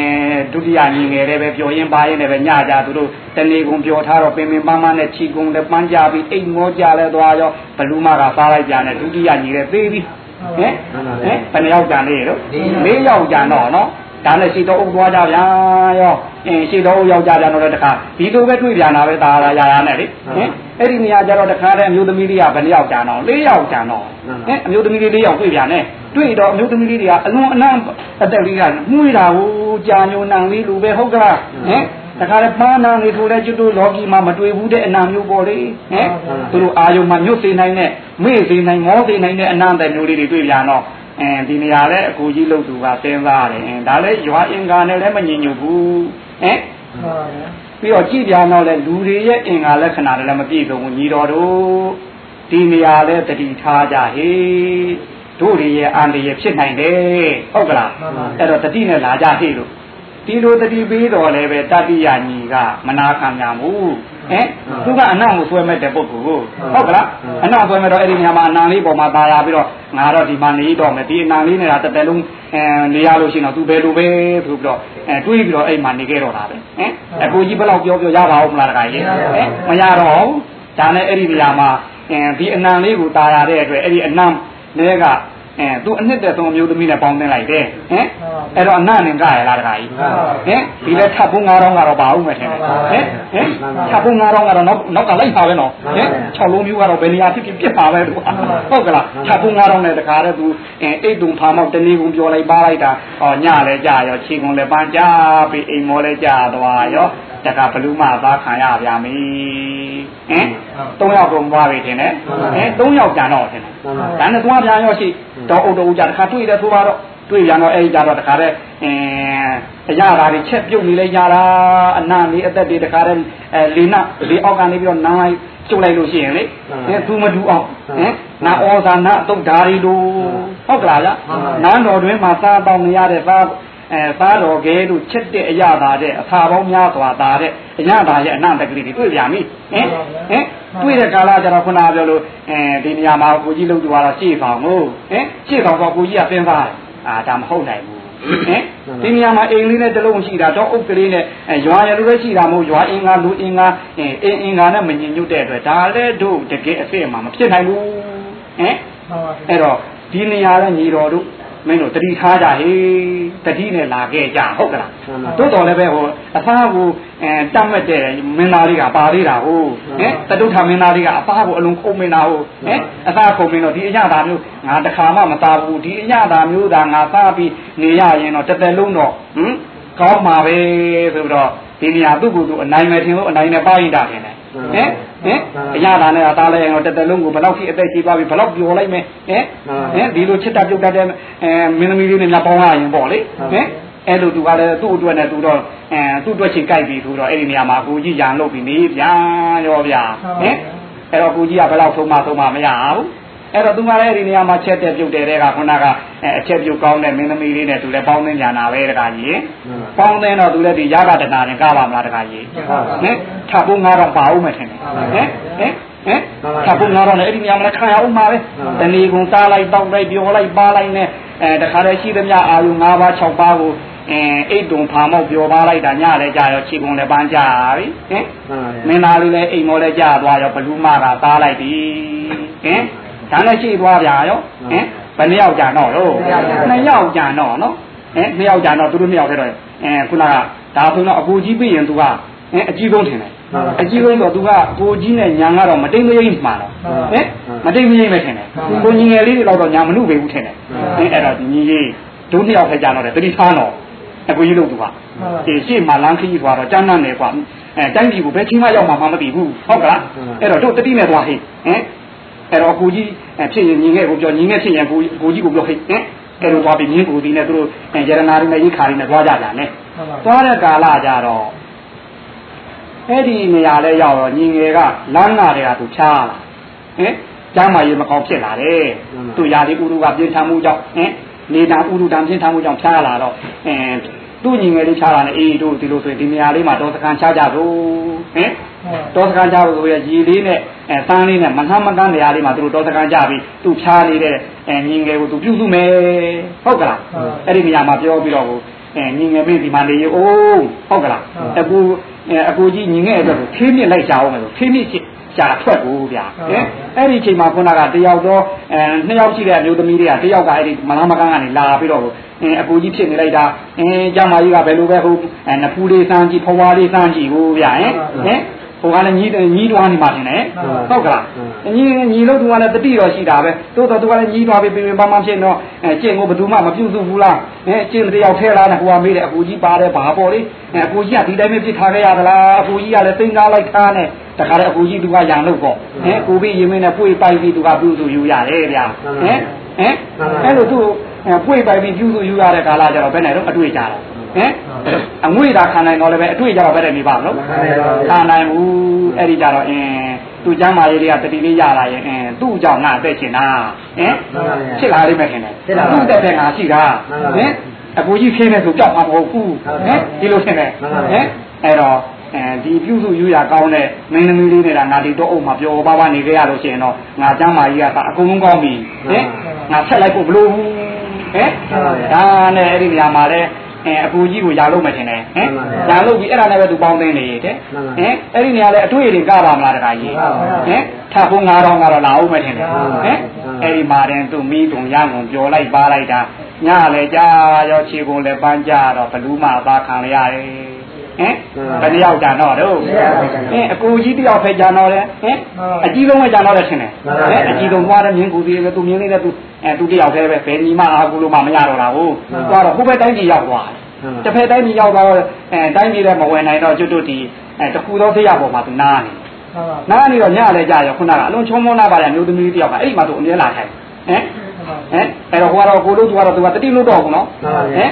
ဒုတိယညီငယ်လည်းပဲပျော်ရင်ပါရင်လည်းပဲညကြသူတို့တဏီကုံပျော်ထားတော့ပင်ပင်ပန်းပန်းနဲ့ခြီကုံလည်းပန်းကြပြီးအိမ်မောကြလဲသွားရောဘလူးမကစားလိုက်ကြတယ်ဒုတိယညီလည်းသေးပြီးဟင်ဟင်ဘယ်နှယောက်ကြံလေးတော့၄ယောက်ကြံတော့နော်ဒါနဲ့ရှိတော့ဥသွားကြဗျာရောအင်းရှိတော့ဥယောက်ကြပြန်တော့တခါဒီလိုပဲတွေ့ပြန်တာပဲဒါလာရရနဲ့လေဟင် အဲ့ဒီနေရာကျတော့တခါတည်းအမျိုးသမီးလေးကဘယ်နှယောက်ကြံတော့၄ယောက်ကြံတော့ဟင်အမျိုးသမီးလေး၄ယောက်တွေ့ပြန်နဲ့တွေ့တော့အမျိုးသမီးလေးတွေကအလွန်အနံ့အသက်လေးကမှုရတာကိုကြာညုံနံလေးလိုပဲဟုတ်ကလားဟင်တခါလေပန်းနာနေထိုးလဲကျွတ်တို့လောကီမှာမတွေ့ဘူးတဲ့အနာမျိုးပေါ်လေဟင်သူတို့အာယုံမှာညွတ်စေနိုင်တဲ့မေ့စေနိုင်ငေါစေနိုင်တဲ့အနာတဲ့မျိုးလေးတွေတွေ့ပြန်တော့အဲဒီနေရာလဲအကူကြီးလို့သူကစဉ်းစားတယ်ဒါလဲရွာအင်္ဂါနဲ့လည်းမညင်ညူဘူးဟင် ပြီးတော့ကြည်ပြန်တော့လဲလူတွေရဲ့အင်္ဂါလက္ခဏာတွေလည်းမပြည့်စုံဘူးညီတော်တို့ဒီနေရာလဲတတိထားကြဟေးတို့တွေရဲ့အန္တရာယ်ဖြစ်နိုင်တယ်ဟုတ်ကလားအဲ့တော့တတိနဲ့လာကြဟေးလို့ဒီလိုတတိပေးတော်လဲပဲတတိယညီကမနာခံကြဘူး ဟင်သူကအနံ့ကိုဆွဲမဲ့တဲ့ပုဂ္ဂိုလ်ကိုဟုတ်ကလားအနံ့ဆွဲမဲ့တော့အဲ့ဒီနေရာမှာအနံလေးပေါ်မှာตายရပြီးတော့ငါတော့ဒီမှာနေတော့မယ်ဒီအနံလေးနဲ့တစ်တဲလုံးအဲနေရလို့ရှိရင်တော့သူဘယ်လိုပဲဆိုပြီးတော့အဲတွေးပြီးတော့အဲ့မှာနေခဲ့တော့တာပဲဟင်အကိုကြီးဘယ်လောက်ပြောပြောရပါဦးမလားတခါကြီးဟင်မရတော့ဘူးဒါနဲ့အဲ့ဒီနေရာမှာအဲဒီအနံလေးကိုตายရတဲ့အတွက်အဲ့ဒီအနံလေးက အဲသူအနှစ်သက်ဆုံးအမျိုးသမီးနဲ့ပေါင်းသင်းလိုက်တယ်ဟင်အဲ့တော့အနနဲ့ကရလားတခါကြီးဟင်ဒီလဲထပ်ဖို့9000ကတော့ပါဦးမယ်ထင်တယ်ဟင်ဟင်ထပ်ဖို့9000ကတော့နောက်နောက်ကလိုက်ပါပဲနော်ဟင်6လုံးမျိုးကတော့ဘယ်နေရာဖြစ်ဖြစ်ပြစ်ပါပဲဟုတ်ကလားထပ်ဖို့9000နဲ့တခါတည်းသူအဲအိတ်တုံဖာမောက်တနေ့ကုန်ပြောလိုက်ပါလိုက်တာဟောညလဲကြာရောခြေကုန်လဲပန်းကြပြီးအိမ်မောလဲကြာသွားရော တကဘလူးမသားခံရဗျာမီဟင်၃ယောက်ကုန်သွားပြီထင်တယ်ဟင်၃ယောက်ကြံတော့ထင်တယ်ဒါနဲ့သွားပြန်ရောရှိတော့အုပ်တော်ကြတခါတွေ့တယ်ဆိုတော့တွေ့ရတော့အဲ့ဒီကြတော့တခါတဲ့အင်းအရာဓာတွေချက်ပြုတ်နေလဲကြတာအနာလေးအသက်တွေတခါတဲ့အဲလေနလေအောက်ကနေပြီးတော့နားလိုက်ကျုပ်လိုက်လို့ရှိရင်လေအဲသူမတူအောင်ဟင်နာဩဇာနာအတုတ်ဓာရီတို့ဟုတ်ကလားဗျနန်းတော်တွင်မှာစားတော့နေရတဲ့သား အဲသားတော်ကဲတို့ချက်တဲ့အရာသာတဲ့အဖာပေါင်းများစွာသာတဲ့အရာသာရဲ့အနန္တကလေးတွေတွေ့ပြန်ပြီဟင်ဟင်တွေ့တဲ့ကာလကျတော့ခုနပြောလို့အဲဒီနေရာမှာကိုကြီးလုံးတူကတော့ရှေ့ဆောင်ကိုဟင်ရှေ့ဆောင်တော့ကိုကြီးကသင်သားအာဒါမဟုတ်နိုင်ဘူးဟင်ဒီနေရာမှာအိမ်လေးနဲ့တလုံးရှိတာတော့အုပ်ကလေးနဲ့ရွာရလူလည်းရှိတာမဟုတ်ရွာအင်္ဂါလူအင်္ဂါအင်းအင်္ဂါနဲ့မညင်ညွတ်တဲ့အတွက်ဒါလည်းတို့တကယ်အစ်စ်မှာမဖြစ်နိုင်ဘူးဟင်အဲ့တော့ဒီနေရာနဲ့ညီတော်တို့ မင်းတို့တတိထားကြဟေးတတိနဲ့လာခဲ့ကြဟုတ်ကလားတို့တော်လည်းပဲဟိုအဖားကိုအဲတတ်မဲ့တဲ့မင်းသားလေးကပါသေးတာဟုတ်ဟင်တတုထမင်းသားလေးကအဖားကိုအလုံးခုံမင်းသားဟုတ်ဟင်အဖားခုံမင်းတော့ဒီအညတာမျိုးငါတခါမှမသားဘူးဒီအညတာမျိုးသာငါသားပြီးနေရရင်တော့တစ်သက်လုံးတော့ဟင်ကောင်းပါပဲဆိုတော့ဒီနေရာသူ့ကိုယ်သူအနိုင်မဲ့ထင်လို့အနိုင်နဲ့ပါရင်တာထင်တယ် ဟင်ဟင်အရာသာနဲ့အသားလဲရင်တော့တစ်သက်လုံးကိုဘယ်လောက်ထိအသက်ကြီးသွားပြီဘယ်လောက်ပျော်လိုက်မယ်ဟင်ဟင်ဒီလိုချစ်တာပြုတ်တတ်တဲ့အဲမင်းသမီးလေးနဲ့ညပေါင်းရရင်ပေါ့လေဟင်အဲ့လိုသူကလည်းသူ့အတွက်နဲ့သူတော့အဲသူ့အတွက်ချင်းကြိုက်ပြီဆိုတော့အဲ့ဒီနေရာမှာကိုကြီးရန်လုပ်ပြီးနေဗျာရောဗျာဟင်အဲ့တော့ကိုကြီးကဘယ်လောက်ဆုံးမဆုံးမမရဘူး အဲ့တော့သူကလည်းဒီနေရာမှာချက်တဲ့ပြုတ်တယ်တဲ့ကခုနကအချက်ပြုတ်ကောင်းတဲ့မင်းသမီးလေးနဲ့သူလည်းပေါင်းသင်းညာနာပဲတခါကြီးပေါင်းသင်းတော့သူလည်းဒီရကတနာနဲ့ကပါမလားတခါကြီးဟင်ထပ်ဖို့ငါတော့ပါဦးမယ်ထင်တယ်ဟင်ဟင်ဟင်ထပ်ဖို့ငါတော့လည်းအဲ့ဒီနေရာမှာခံရအောင်ပါပဲတဏီကုံစားလိုက်တောက်လိုက်ပြောလိုက်ပါလိုက်နဲ့အဲတခါတည်းရှိသမျှအာယု၅ပါး၆ပါးကိုအင်းအိတ်တုံဖာမောက်ပြောပါလိုက်တာညလည်းကြာရောခြေကုန်လည်းပန်းကြပြီဟင်မင်းသားလေးလည်းအိမ်မောလည်းကြာသွားရောဘလူးမကသားလိုက်ပြီဟင် ဒါနဲ့ရှိသွားဗျာရောဟင်ဘယ်နှစ်ယောက်ကြာတော့လို့နှစ်ယောက်ကြာတော့နော်ဟင်နှစ်ယောက်ကြာတော့သူတို့နှစ်ယောက်တည်းတော့အဲခုနကဒါဆိုတော့အကူကြီးပြီးရင်သူကဟင်အကြီးဆုံးထင်တယ်အကြီးဆုံးတော့သူကကိုကြီးနဲ့ညာကတော့မတိမ်မရိပ်မှာတော့ဟင်မတိမ်မရိပ်ပဲထင်တယ်ကိုညီငယ်လေးတွေတော့ညာမနှုတ်ပေဘူးထင်တယ်ဟင်အဲ့တော့ဒီညီကြီးဒုနှစ်ယောက်ထဲကြာတော့တယ်တတိထားတော့အကူကြီးလို့သူကဒီရှေ့မှာလမ်းခကြီးသွားတော့ကျန်းနဲ့ကွာအဲတိုင်းပြည်ကိုဘယ်ချင်းမှရောက်မှာမသိဘူးဟုတ်ကလားအဲ့တော့တို့တတိနဲ့သွားဟိဟင် အဲ့တော့ကိုကြီးဖြစ်ရင်ညီငယ်ကိုပြောညီငယ်ဖြစ်ရင်ကိုကိုကြီးကိုပြောဟိဟင်အဲ့လိုသွားပြီးမြင်းကိုဒီနဲ့သူတို့ရတနာတွေနဲ့ရိခါတွေနဲ့သွားကြကြတယ်သွားတဲ့ကာလကြတော့အဲ့ဒီနေရာလဲရောက်တော့ညီငယ်ကလမ်းနာတွေကသူချားလာဟင်ကျမ်းမာရေးမကောင်းဖြစ်လာတယ်သူရာဒီဥရုကပြင်းထန်မှုကြောင့်ဟင်နေတာဥရုတံပြင်းထန်မှုကြောင့်ဖြားလာတော့အင်း သူ့ညီငယ်လေးချားလာနေအေးတို့ဒီလိုဆိုရင်ဒီနေရာလေးမှာတော်စကန်ချကြလို့ဟင်တော်စကန်ကြလို့ဆိုရရေလေးနဲ့အဲတန်းလေးနဲ့မနှမ်းမတန်းနေရာလေးမှာသူတို့တော်စကန်ကြပြီးသူ့ဖြားနေတဲ့အဲညီငယ်ကိုသူပြုစုမယ်ဟုတ်ကလားအဲ့ဒီနေရာမှာပြောပြီးတော့အဲညီငယ်မင်းဒီမှာနေရိုးဟုတ်ကလားအကူအကူကြီးညီငယ်အတွက်ကိုခေးမြစ်လိုက်ကြအောင်မယ်ဆိုခေးမြစ်ရှာထွက်ကိုဗျာဟင်အဲ့ဒီအချိန်မှာခုနကတယောက်တော့အဲနှစ်ယောက်ရှိတဲ့အမျိုးသမီးတွေကတယောက်ကအဲ့ဒီမလားမကန်းကနေလာပြီးတော့ အင်းအပူကြီးဖြစ်နေလိုက်တာအင်းကျမကြီးကဘယ်လိုပဲဟုတ်အဲနဖူးလေးစမ်းကြည့်ဖွားလေးစမ်းကြည့်ကိုဗျာဟင်ဟင်ဟိုကလည်းညီးညီးတွားနေမှတင်တယ်ဟုတ်ကလားညီးညီးလို့သူကလည်းတတိတော်ရှိတာပဲတိုးတော့သူကလည်းညီးတွားပြီးပြင်ပန်းပန်းဖြစ်တော့အဲကျင့်ကိုဘယ်သူမှမပြုစုဘူးလားအဲကျင့်တယောက်ထဲလာတယ်ဟိုကမေးတယ်အကူကြီးပါတယ်ဘာပေါ်လေးအဲအကူကြီးကဒီတိုင်းပဲပြစ်ထားခဲ့ရသလားအကူကြီးကလည်းသိမ်းကားလိုက်ထားနဲ့တခါတည်းအကူကြီးသူကရံလို့ပေါ့ဟင်ကိုပြီးရင်မင်းနဲ့ပွေပိုက်ပြီးသူကပြုစုယူရတယ်ဗျာဟင်ဟင်အဲ့လိုသူ ပွေပိုက်ပြီးပြုစုယူရတဲ့ကာလကျတော့ဘယ်နဲ့တော့အတွေ့ကြတော့ဟင်အငွေတာခံနိုင်တော့လည်းပဲအတွေ့ကြတော့ပဲတဲ့နေပါမလို့ခံနိုင်ဘူးအဲ့ဒီကြတော့အင်းသူကျမ်းမာရေးတွေကတတိလေးရလာရင်အင်းသူ့ကြောင့်ငါအသက်ရှင်တာဟင်ဖြစ်လာလိမ့်မယ်ခင်ဗျသူ့တက်တဲ့ငါရှိတာဟင်အကူကြီးခင်းနေဆိုကြောက်မှာမဟုတ်ဘူးဟင်ဒီလိုထင်တယ်ဟင်အဲ့တော့အဲဒီပြုစုယူရကောင်းတဲ့မင်းသမီးလေးနေတာငါဒီတော့အုပ်မှာပျော်ပါပါနေကြရလို့ရှိရင်တော့ငါကျမ်းမာကြီးကအကုန်လုံးကောင်းပြီဟင်ငါဆက်လိုက်ဖို့မလိုဘူး ဟင်ဒါနဲ့အဲ့ဒီနေရာမှာလဲအဲအကူကြီးကိုယာလို့မထင်နဲ့ဟင်ယာလို့ပြီးအဲ့ဒါနဲ့ပဲသူပေါင်းသိနေတယ်ဟင်အဲ့ဒီနေရာလဲအတွေ့အကြုံကပါမလားတခါကြီးဟင်ထပ်ဖို့9000ကတော့လာအောင်မထင်နဲ့ဟင်ဟအဲ့ဒီမှာတင်သူမိတုံရကုန်ပြောလိုက်ပါလိုက်တာညလည်းကြာရောခြေကုန်လည်းပန်းကြတော့ဘလူးမအသာခံရရတယ် ဟင်ဘယ်နှယောက်ကြံတော့တို့ဟင်အကူကြီးတယောက်ဖဲကြံတော့တယ်ဟင်အကြီးဆုံးပဲကြံတော့တယ်ထင်တယ်ဟင်အကြီးဆုံးသွားတယ်မြင်းကူသေးပဲသူမြင်းလေးနဲ့သူအဲသူတယောက်တည်းပဲဘယ်ညီမအာကူလို့မှမရတော့တာဟုတ်သွားတော့ဟိုဘက်တိုင်းကြီးရောက်သွားတယ်တစ်ဖက်တိုင်းကြီးရောက်သွားတော့အဲတိုင်းကြီးလည်းမဝင်နိုင်တော့ကျွတ်တို့ဒီအဲတခုသောဖေးရပေါ်မှာသူနားနေနားနေတော့ညလည်းကြာရောခုနကအလုံးချုံမုန်းနာပါလေမျိုးသမီးတယောက်ကအဲ့ဒီမှာသူအမြဲလာထိုင်ဟင်ဟင်အဲ့တော့ဟိုကတော့ကိုလို့သူကတော့သူကတတိလို့တော့ဘူးနော်ဟင်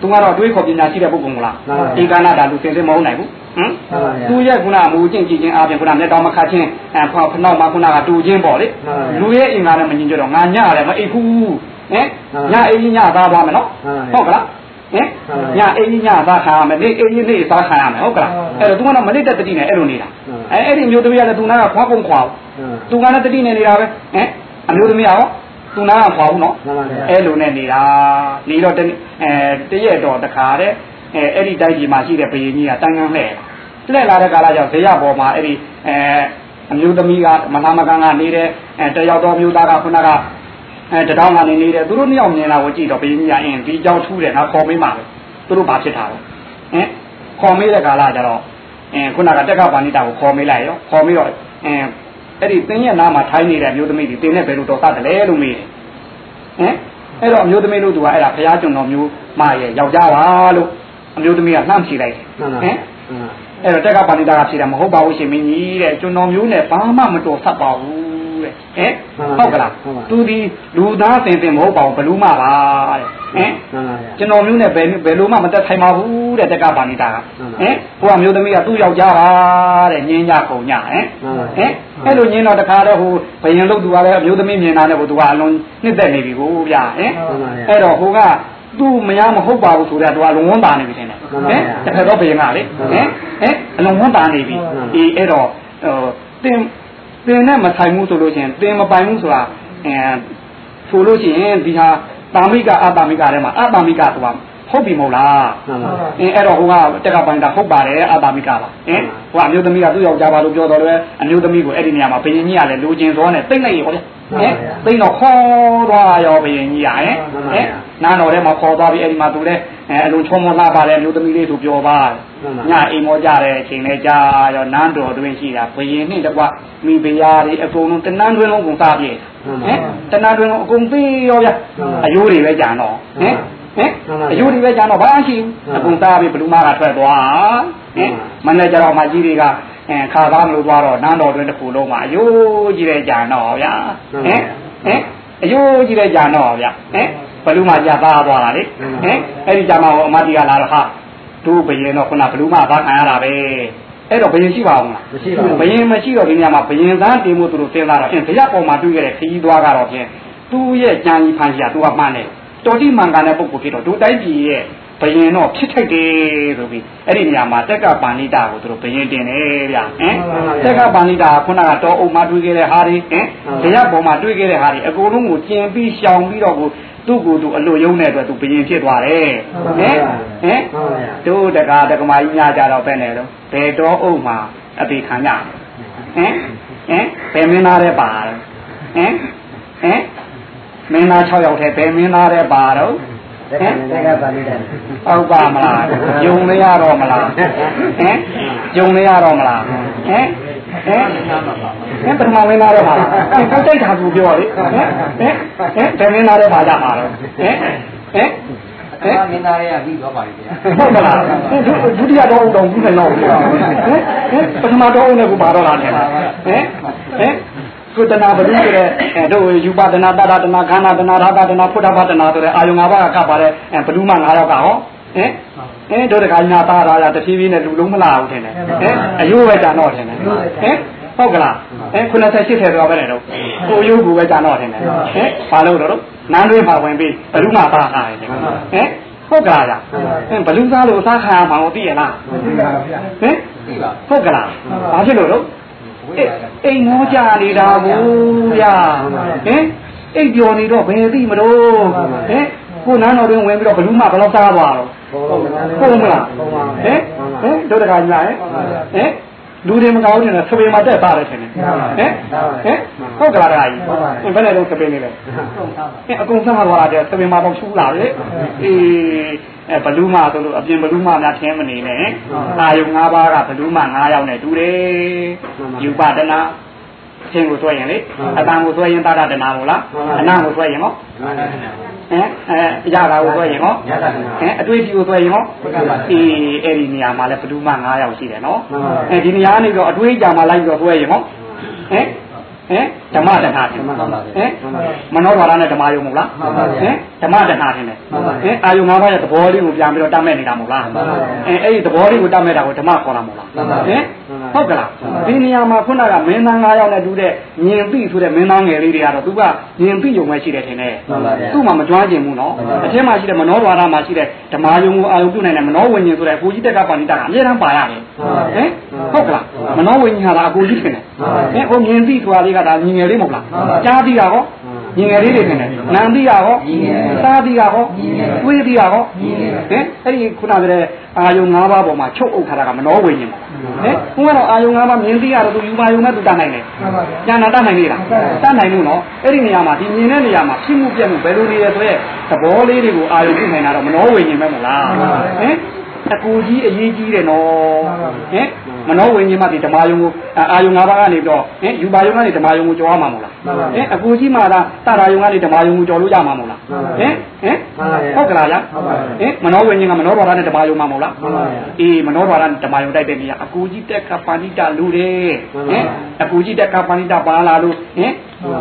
သူကတော့တွေးခေါ်ပညာရှိတဲ့ပုဂ္ဂိုလ်မလားဒီကနာတာလူစင်စင်မဟုတ်နိုင်ဘူးဟမ်သူရဲ့ခုနမူကျင့်ကြည့်ခြင်းအပြင်ခုနမျက်တော်မခတ်ခြင်းအဖေဖနောက်မှာခုနကတူခြင်းပေါ့လေလူရဲ့အင်္ဂါနဲ့မငြင်းကြတော့ငါညရတယ်မအိပ်ဘူးဟင်ညအိပ်ညသားသွားမယ်နော်ဟုတ်ကလားဟင်ညအိမ်ကြီးညသားခါရမယ်နေအိမ်ကြီးနေသားခါရမယ်ဟုတ်ကလားအဲ့တော့ तू ကတော့မနစ်တဲ့တတိနဲ့အဲ့လိုနေတာအဲအဲ့ဒီမျိုးသမီးကလည်း तू နာကခွားကုန်ခွာဘူးသူကလည်းတတိနဲ့နေတာပဲဟမ်အမျိုးသမီးရော သူနာကခွာဘူးနော်အဲ့လိုနဲ့နေတာနေတော့အဲတရက်တော့တခါတဲ့အဲအဲ့ဒီတိုက်ကြီးမှာရှိတဲ့ဘယင်းကြီးကတန်ကန်းလှဲ့လှဲ့လာတဲ့ကာလကျတော့ဇေယပေါ်မှာအဲ့ဒီအဲအမျိုးသမီးကမနာမကန်ကနေတယ်အဲတယောက်တော့မျိုးသားကခုနကအဲတတောင်းကနေနေတယ်သူတို့နှစ်ယောက်မြင်လာကိုကြည့်တော့ဘယင်းကြီးကအင်းဒီကြောင်ထူးတယ်နော်ခေါ်မေးပါပဲသူတို့ဘာဖြစ်တာလဲဟမ်ခေါ်မေးတဲ့ကာလကျတော့အဲခုနကတက်ကပါဏိတာကိုခေါ်မေးလိုက်ရောခေါ်မေးတော့အဲ အဲ့ဒီတင်းရဲ့နားမှာထိုင်းနေတဲ့မျိုးသမီးတွေတင်းနဲ့ဘယ်လိုတော်သတယ်လို့မေးတယ်ဟမ်အဲ့တော့အမျိုးသမီးတို့ကအဲ့ဒါဘုရားကျွန်တော်မျိုးမရဲ့ယောက်ျားပါလို့အမျိုးသမီးကလှမ်းဖြေလိုက်တယ်ဟမ်အဲ့တော့တက်ကပါဏိတာကဖြေတယ်မဟုတ်ပါဘူးရှင်မင်းကြီးတဲ့ကျွန်တော်မျိုးနဲ့ဘာမှမတော်ဆက်ပါဘူးတဲ့ဟမ်ဟုတ်ကလားသူဒီလူသားစင်စင်မဟုတ်ပါဘူးဘလူးမပါတဲ့ဟမ်ကျွန်တော်မျိုးနဲ့ဘယ်ဘယ်လိုမှမတက်ဆိုင်ပါဘူးတဲ့တက်ကပါဏိတာကဟမ်ဟိုကမျိုးသမီးကသူ့ယောက်ျားပါတဲ့ညင်းကြကုန်ညဟမ်ဟမ် အဲ့လိုညင်းတော့တခါတော့ဟိုဘယင်လို့သူကလည်းမျိုးသမီးမြင်တာနဲ့ဟိုသူကအလုံးနှစ်သက်နေပြီကိုဗျာဟမ်အဲ့တော့ဟိုကသူ့မရမဟုတ်ပါဘူးဆိုတော့သူကလုံဝန်းတာနေပြီထင်တယ်ဟမ်တစ်ခါတော့ဘယင်ကလေဟမ်ဟမ်အလုံးဝန်းတာနေပြီအေးအဲ့တော့ဟိုတင်တင်နဲ့မဆိုင်ဘူးဆိုလို့ရှိရင်တင်မပိုင်ဘူးဆိုတာအဲဆိုလို့ရှိရင်ဒီဟာတာမိကအတာမိကထဲမှာအတာမိကဆိုတာ ဟုတ်ပြီမဟုတ်လားအင်းအဲ့တော့ဟိုကတက်ကပိုင်တာဟုတ်ပါတယ်အတာမိကပါအင်းဟိုကအမျိုးသမီးကသူ့ယောက်ျားပါလို့ပြောတော့လည်းအမျိုးသမီးကိုအဲ့ဒီနေရာမှာဘယင်ကြီးကလည်းလူချင်းစောနဲ့တိတ်လိုက်ရောဗျဟင်တိတ်တော့ခေါ်သွားရောဘယင်ကြီးကဟင်ဟင်နားတော်ထဲမှာခေါ်သွားပြီးအဲ့ဒီမှာသူလည်းအဲအလုံးချုံမလာပါလေအမျိုးသမီးလေးသူပြောပါညအိမ်မောကြတဲ့အချိန်လေးကြာရောနန်းတော်တွင်ရှိတာဘယင်နှင့်တကွမိဖုရားတွေအကုန်လုံးတနန်းတွင်လုံးကုန်စားပြေဟင်တနန်းတွင်လုံးအကုန်သေးရောဗျအယိုးတွေပဲကြာတော့ဟင် ဟင်အယူဒီပဲကြတော့ဘာရှိဘူးအကုန်သားပြီးဘလူးမကထွက်သွားဟင်မနေ့ကျတော့မကြီးတွေကအဲခါသားမလို့သွားတော့နန်းတော်တွင်တစ်ခုလုံးမှာအယူကြီးတဲ့ကြံတော့ဗျာဟင်ဟင်အယူကြီးတဲ့ကြံတော့ဗျာဟင်ဘလူးမကြသားသွားတာလေဟင်အဲ့ဒီကြမှာအမတီကလာတော့ဟာတို့ဘယင်တော့ခုနဘလူးမသားခံရတာပဲအဲ့တော့ဘယင်ရှိပါအောင်လားမရှိပါဘူးဘယင်မရှိတော့ဒီနေရာမှာဘယင်သားတင်မှုသူတို့စဉ်းစားတော့အင်းဘုရားပေါ်မှာတွေ့ခဲ့တဲ့ခရီးသွားကတော့ဖြင့်သူ့ရဲ့ကြံကြီးဖန်စီကသူကမှန်းတယ် တော်တိမှန်ကန်တဲ့ပုဂ္ဂိုလ်ဖြစ်တော့ဒုတိုင်းပြည်ရဲ့ဘယင်တော့ဖြစ်ထိုက်တယ်ဆိုပြီးအဲ့ဒီနေရာမှာတက်ကပါဏိတာကိုသူတို့ဘယင်တင်တယ်ဗျဟင်တက်ကပါဏိတာခုနကတော့အုံမှာတွေးခဲ့တဲ့ဟာတွေဟင်တရားပေါ်မှာတွေးခဲ့တဲ့ဟာတွေအကုန်လုံးကိုကျင်ပြီးရှောင်ပြီးတော့ကိုသူ့ကိုယ်သူအလို့ယုံတဲ့အတွက်သူဘယင်ဖြစ်သွားတယ်ဟင်ဟင်တို့တကာတကမာကြီးများကြတော့ပဲနေတော့ဘယ်တော့အုံမှာအပေခံရဟင်ဟင်ဘယ်မင်းသားတဲ့ပါဟင်ဟင် မင်းသား6ယောက်ထဲဘယ်မင်းသားတဲ့ပါတော့ဟင်တက်ကပါဠိတယ်ဟုတ်ပါမလားယုံမရတော့မလားဟင်ယုံမရတော့မလားဟင်ဟင်ဟင်ပထမဝင်လာတော့ပါကောက်တိုက်တာသူပြောလေဟင်ဟင်ဟင်ဘယ်မင်းသားတဲ့ပါကြပါတော့ဟင်ဟင်ဟင်မင်းသားတွေကပြီးသွားပါပြီဗျာဟုတ်မလားဒုတိယတော့တော့ဘူးလည်းတော့ဟင်ဟင်ပထမတော့နဲ့ကိုပါတော့လားဟင်ဟင်ဟင် ကုတနာဘလူဆိုတဲ့အဲတို့ယူပါဒနာတရတနာခန္ဓာတနာရာဂတနာဖုဒ္ဓဘာတနာဆိုတဲ့အာယုံ၅ပါးကကပ်ပါတဲ့အဲဘလူမ၅ယောက်ကဟောဟင်အဲတို့တခါညာသားရာရတဖြည်းဖြည်းနဲ့လူလုံးမလာဘူးထင်တယ်ဟင်အယိုးပဲကြာတော့ထင်တယ်ဟင်ဟုတ်ကလားအဲ90 80တော့ပဲနဲ့တော့ကိုယုတ်ကူပဲကြာတော့ထင်တယ်ဟင်ဘာလို့တော့နန်းတွေးမှာဝင်ပြီးဘလူမသားခါတယ်ဟင်ဟုတ်ကလားဗျဟင်ဘလူသားလို့အစားခံရမှာကိုသိရလားသိပါဗျာဟင်သိပါဟုတ်ကလားဘာဖြစ်လို့တော့ဝိ အေးပါဒအိမ်ငေါကြနေတာဘူးဗျာဟင်အိမ်ပြော်နေတော့ဘယ်သိမလို့ဟင်ကိုနန်းတော်တွင်ဝင်ပြီးတော့ဘလူးမဘယ်လောက်စားသွားတော့ဟုတ်မလားဟင်ဟင်တို့တခါကြီးလားဟင်ဟင် လူတွေမကောင်းနေတာစပင်မှာတက်သားတယ်ထင်တယ်ဟမ်ဟမ်ဟုတ်ကလားဒါကြီးဘယ်နဲ့တော့စပင်နေလဲအကုန်ဆက်မှာသွားတယ်စပင်မှာတော့ချူးလာလေအေးအဲဘလူးမဆိုလို့အပြင်ဘလူးမများထင်းမနေနဲ့အာယုံ၅ပါးကဘလူးမ၅ယောက်နဲ့တူတယ်ယူပဒနာ ချင်းကိုဆွဲရင်လေအတန်ကိုဆွဲရင်တာဒနာမို့လားအနာကိုဆွဲရင်ဟောဟမ်အဲအရာကိုဆွဲရင်ဟောဟမ်အတွေ့အကြုံကိုဆွဲရင်ဟောအေးအဲ့ဒီနေရာမှာလဲဘလူးမ9ယောက်ရှိတယ်နော်အဲဒီနေရာကနေတော့အတွေ့အကြုံမှာလိုက်ပြီးတော့ဆွဲရင်ဟောဟမ်ဟင်ဓမ္မတဏှာတယ်ဟင်မနောဓာရနဲ့ဓမ္မယုံမဟုတ်လားဟင်ဓမ္မတဏှာတယ်ဟင်အာယုံ၅ပါးရဲ့သဘောလေးကိုပြန်ပြီးတော့တတ်မဲ့နေတာမဟုတ်လားအဲအဲ့ဒီသဘောလေးကိုတတ်မဲ့တာကိုဓမ္မခေါ်တာမဟုတ်လားဟင် ဟုတ်ကလားဒီနေရာမှာခုနကမင်းသား၅ယောက်နဲ့တူတဲ့မြင်ပြီဆိုတဲ့မင်းသားငယ်လေးတွေကတော့သူကမြင်ပြီယုံပဲရှိတယ်ထင်တယ်သူ့မှာမကြွားကျင်ဘူးနော်အထက်မှာရှိတဲ့မနောဓာရမှာရှိတဲ့ဓမ္မယုံကိုအာယုံပြုနိုင်တဲ့မနောဝိညာဉ်ဆိုတဲ့အကိုကြီးတက်ကပါဏိတကအများအားပါရတယ်ဟင်ဟုတ်ကလားမနောဝိညာဉ်ဟာအကိုကြီးထင်တယ်ဟင်ဟိုမြင်ပြီဆိုတာလေးကဒါမြင်ငယ်လေးမဟုတ်လားကြားပြီးတာဟော မြင်ငယ်လေးတွေထင်တယ်နာမ်ပြီးတာဟောစားပြီးတာဟောတွေးပြီးတာဟောဟင်အဲ့ဒီခုနကတည်းကအာယုံ၅ပါးပေါ်မှာချုပ်အုပ်ထားတာကမနောဝိညာဉ်ပေါ့ဟင်ဘုရားတော့အာယုံ၅ပါးမြင်သိရတော့သူယူပါယုံနဲ့သူတတ်နိုင်တယ်ဉာဏ်တတ်နိုင်နေတာတတ်နိုင်မှုနော်အဲ့ဒီနေရာမှာဒီမြင်တဲ့နေရာမှာဖြစ်မှုပြက်မှုဘယ်လိုနေရဆိုရဲသဘောလေးတွေကိုအာယုံပြုနိုင်တာတော့မနောဝိညာဉ်ပဲမလားဟင်အကူကြီးအရေးကြီးတယ်နော်ဟင် မနောဝိညာဉ်မှဒီဓမ္မယုံကိုအာယုံ၅ပါးကနေတော့ဟင်ယူပါယုံကနေဓမ္မယုံကိုကြောရမှာမဟုတ်လားဟင်အကူကြီးမှလားတရာယုံကနေဓမ္မယုံကိုကြောလို့ရမှာမဟုတ်လားဟင်ဟင်ဟုတ်ကလားဗျဟင်မနောဝိညာဉ်ကမနောဘာရနဲ့ဓမ္မယုံမှာမဟုတ်လားအေးမနောဘာရနဲ့ဓမ္မယုံတိုက်တဲ့နေရာအကူကြီးတက်ကပါဏိတလူတယ်ဟင်အကူကြီးတက်ကပါဏိတပါလာလို့ဟင်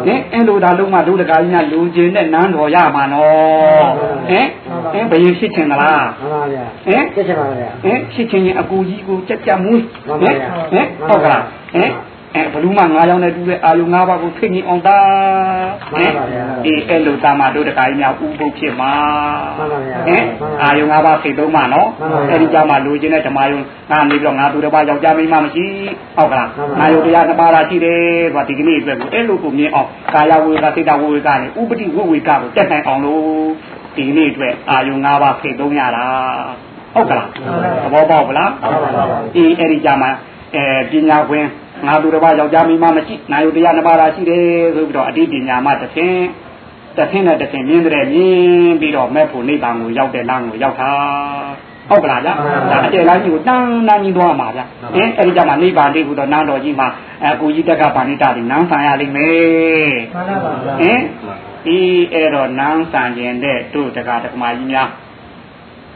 ဟင်အဲ့လိုဒါလုံးမဒုဒကာကြီးများလူကျင်တဲ့နန်းတော်ရမှာနော်ဟင်ဟင်ဘယ်ရင်ရှိချင်သလားမှန်ပါဗျာဟင်ဖြစ်ချင်ပါဗျာဟင်ရှိချင်ရင်အကူကြီးကိုကြက်ကြက်မူးဟင်ဟင်ဟုတ်ကလားဟင် အဲဘလူးမ9ယောက်နဲ့တူတဲ့အာယုံ9ပါးကိုဖိတ်နေအောင်တာဟင်အေးအဲ့လိုတာမတို့တခါကြီးများဥပုပ်ဖြစ်မှာဟင်အာယုံ9ပါးဖိတ်သုံးမှာနော်အဲ့ဒီကြမှာလူချင်းတဲ့ဓမ္မယုံငါနေပြီးတော့ငါသူတစ်ပါးယောက်ျားမိန်းမမရှိဟုတ်ကလားငါယုံတရားနှစ်ပါးလာရှိတယ်ဆိုတာဒီကနေ့အတွက်ကိုအဲ့လိုကိုမြင်အောင်ကာယဝေကစိတ်တဝေကနဲ့ဥပတိဝဝေကကိုတက်နိုင်အောင်လို့ဒီနေ့အတွက်အာယုံ9ပါးဖိတ်သုံးရတာဟုတ်ကလားသဘောပေါက်ဗလားအေးအဲ့ဒီကြမှာအဲပညာခွင့် ငါသူတစ်ပါးယောက်ျားမိန်းမမရှိနာယုတရားနှစ်ပါးသာရှိတယ်ဆိုပြီးတော့အတိပညာမှတစ်ဆင့်တစ်ဆင့်နဲ့တစ်ဆင့်မြင်တဲ့မြင်ပြီးတော့မဲ့ဖို့နိဗ္ဗာန်ကိုရောက်တဲ့လမ်းကိုရောက်တာဟုတ်ကလားဗျာဒါအကျယ်လားကြီးကိုတန်းတန်းကြီးသွားမှာဗျာအင်းအဲဒီကြမှာနိဗ္ဗာန်လေးကိုတော့နန်းတော်ကြီးမှာအကိုကြီးတက်ကပါဏိတတွေနန်းဆန်ရလိမ့်မယ်မှန်ပါပါဗျာဟင်ဒီအဲ့တော့နန်းဆန်ခြင်းတဲ့တို့တက္ကတက္ကမကြီးများ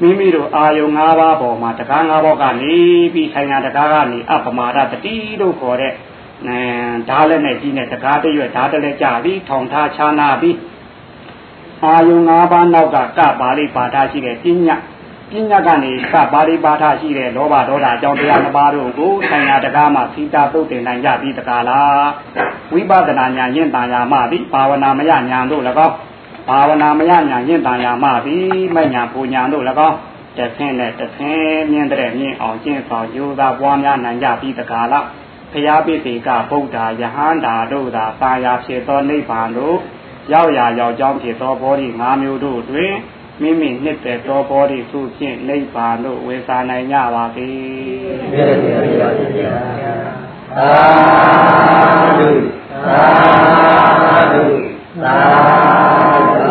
မိမိတို့အာယုံ၅ပါးပေါ်မှာတကား၅ပါးကနေပြီးဆိုင်ရာတကားကနေအပမာဒတတိလို့ခေါ်တဲ့အဲဓာလည်းနဲ့ကြီးနဲ့တကားတရွက်ဓာတလည်းကြပြီးထောင်ထားချာနာပြီးအာယုံ၅ပါးနောက်ကကပါဠိပါဌာရှိတဲ့ပညာပညာကနေကပါဠိပါဌာရှိတဲ့လောဘဒေါသအကြောင်းတရားနှစ်ပါးတို့ကိုဆိုင်ရာတကားမှာသီတာသုတ်တင်နိုင်ကြပြီးတကားလားဝိပဿနာဉာဏ်ရင့်တန်ရာမှပြီးဘာဝနာမယဉာဏ်တို့၎င်း ဘာဝနာမယညာရင့်တန်ရာမှပြီးမညာပူညာတို့၎င်းတဆင်းနဲ့တဆင်းမြင့်တဲ့မြင့်အောင်ကျင့်ဆောင်ယူသာပွားများနိုင်ကြပြီးတကားလားဖျားပိစေကဗုဒ္ဓယဟန္တာတို့သာပါရာဖြစ်သောနိဗ္ဗာန်တို့ရောက်ရာရောက်ကြောင်းဖြစ်သောဘောဓိ၅မျိုးတို့တွင်မိမိနှစ်သက်သောဘောဓိစုဖြင့်နိဗ္ဗာန်တို့ဝေစာနိုင်ကြပါစေ။သာဓုသာဓု သာ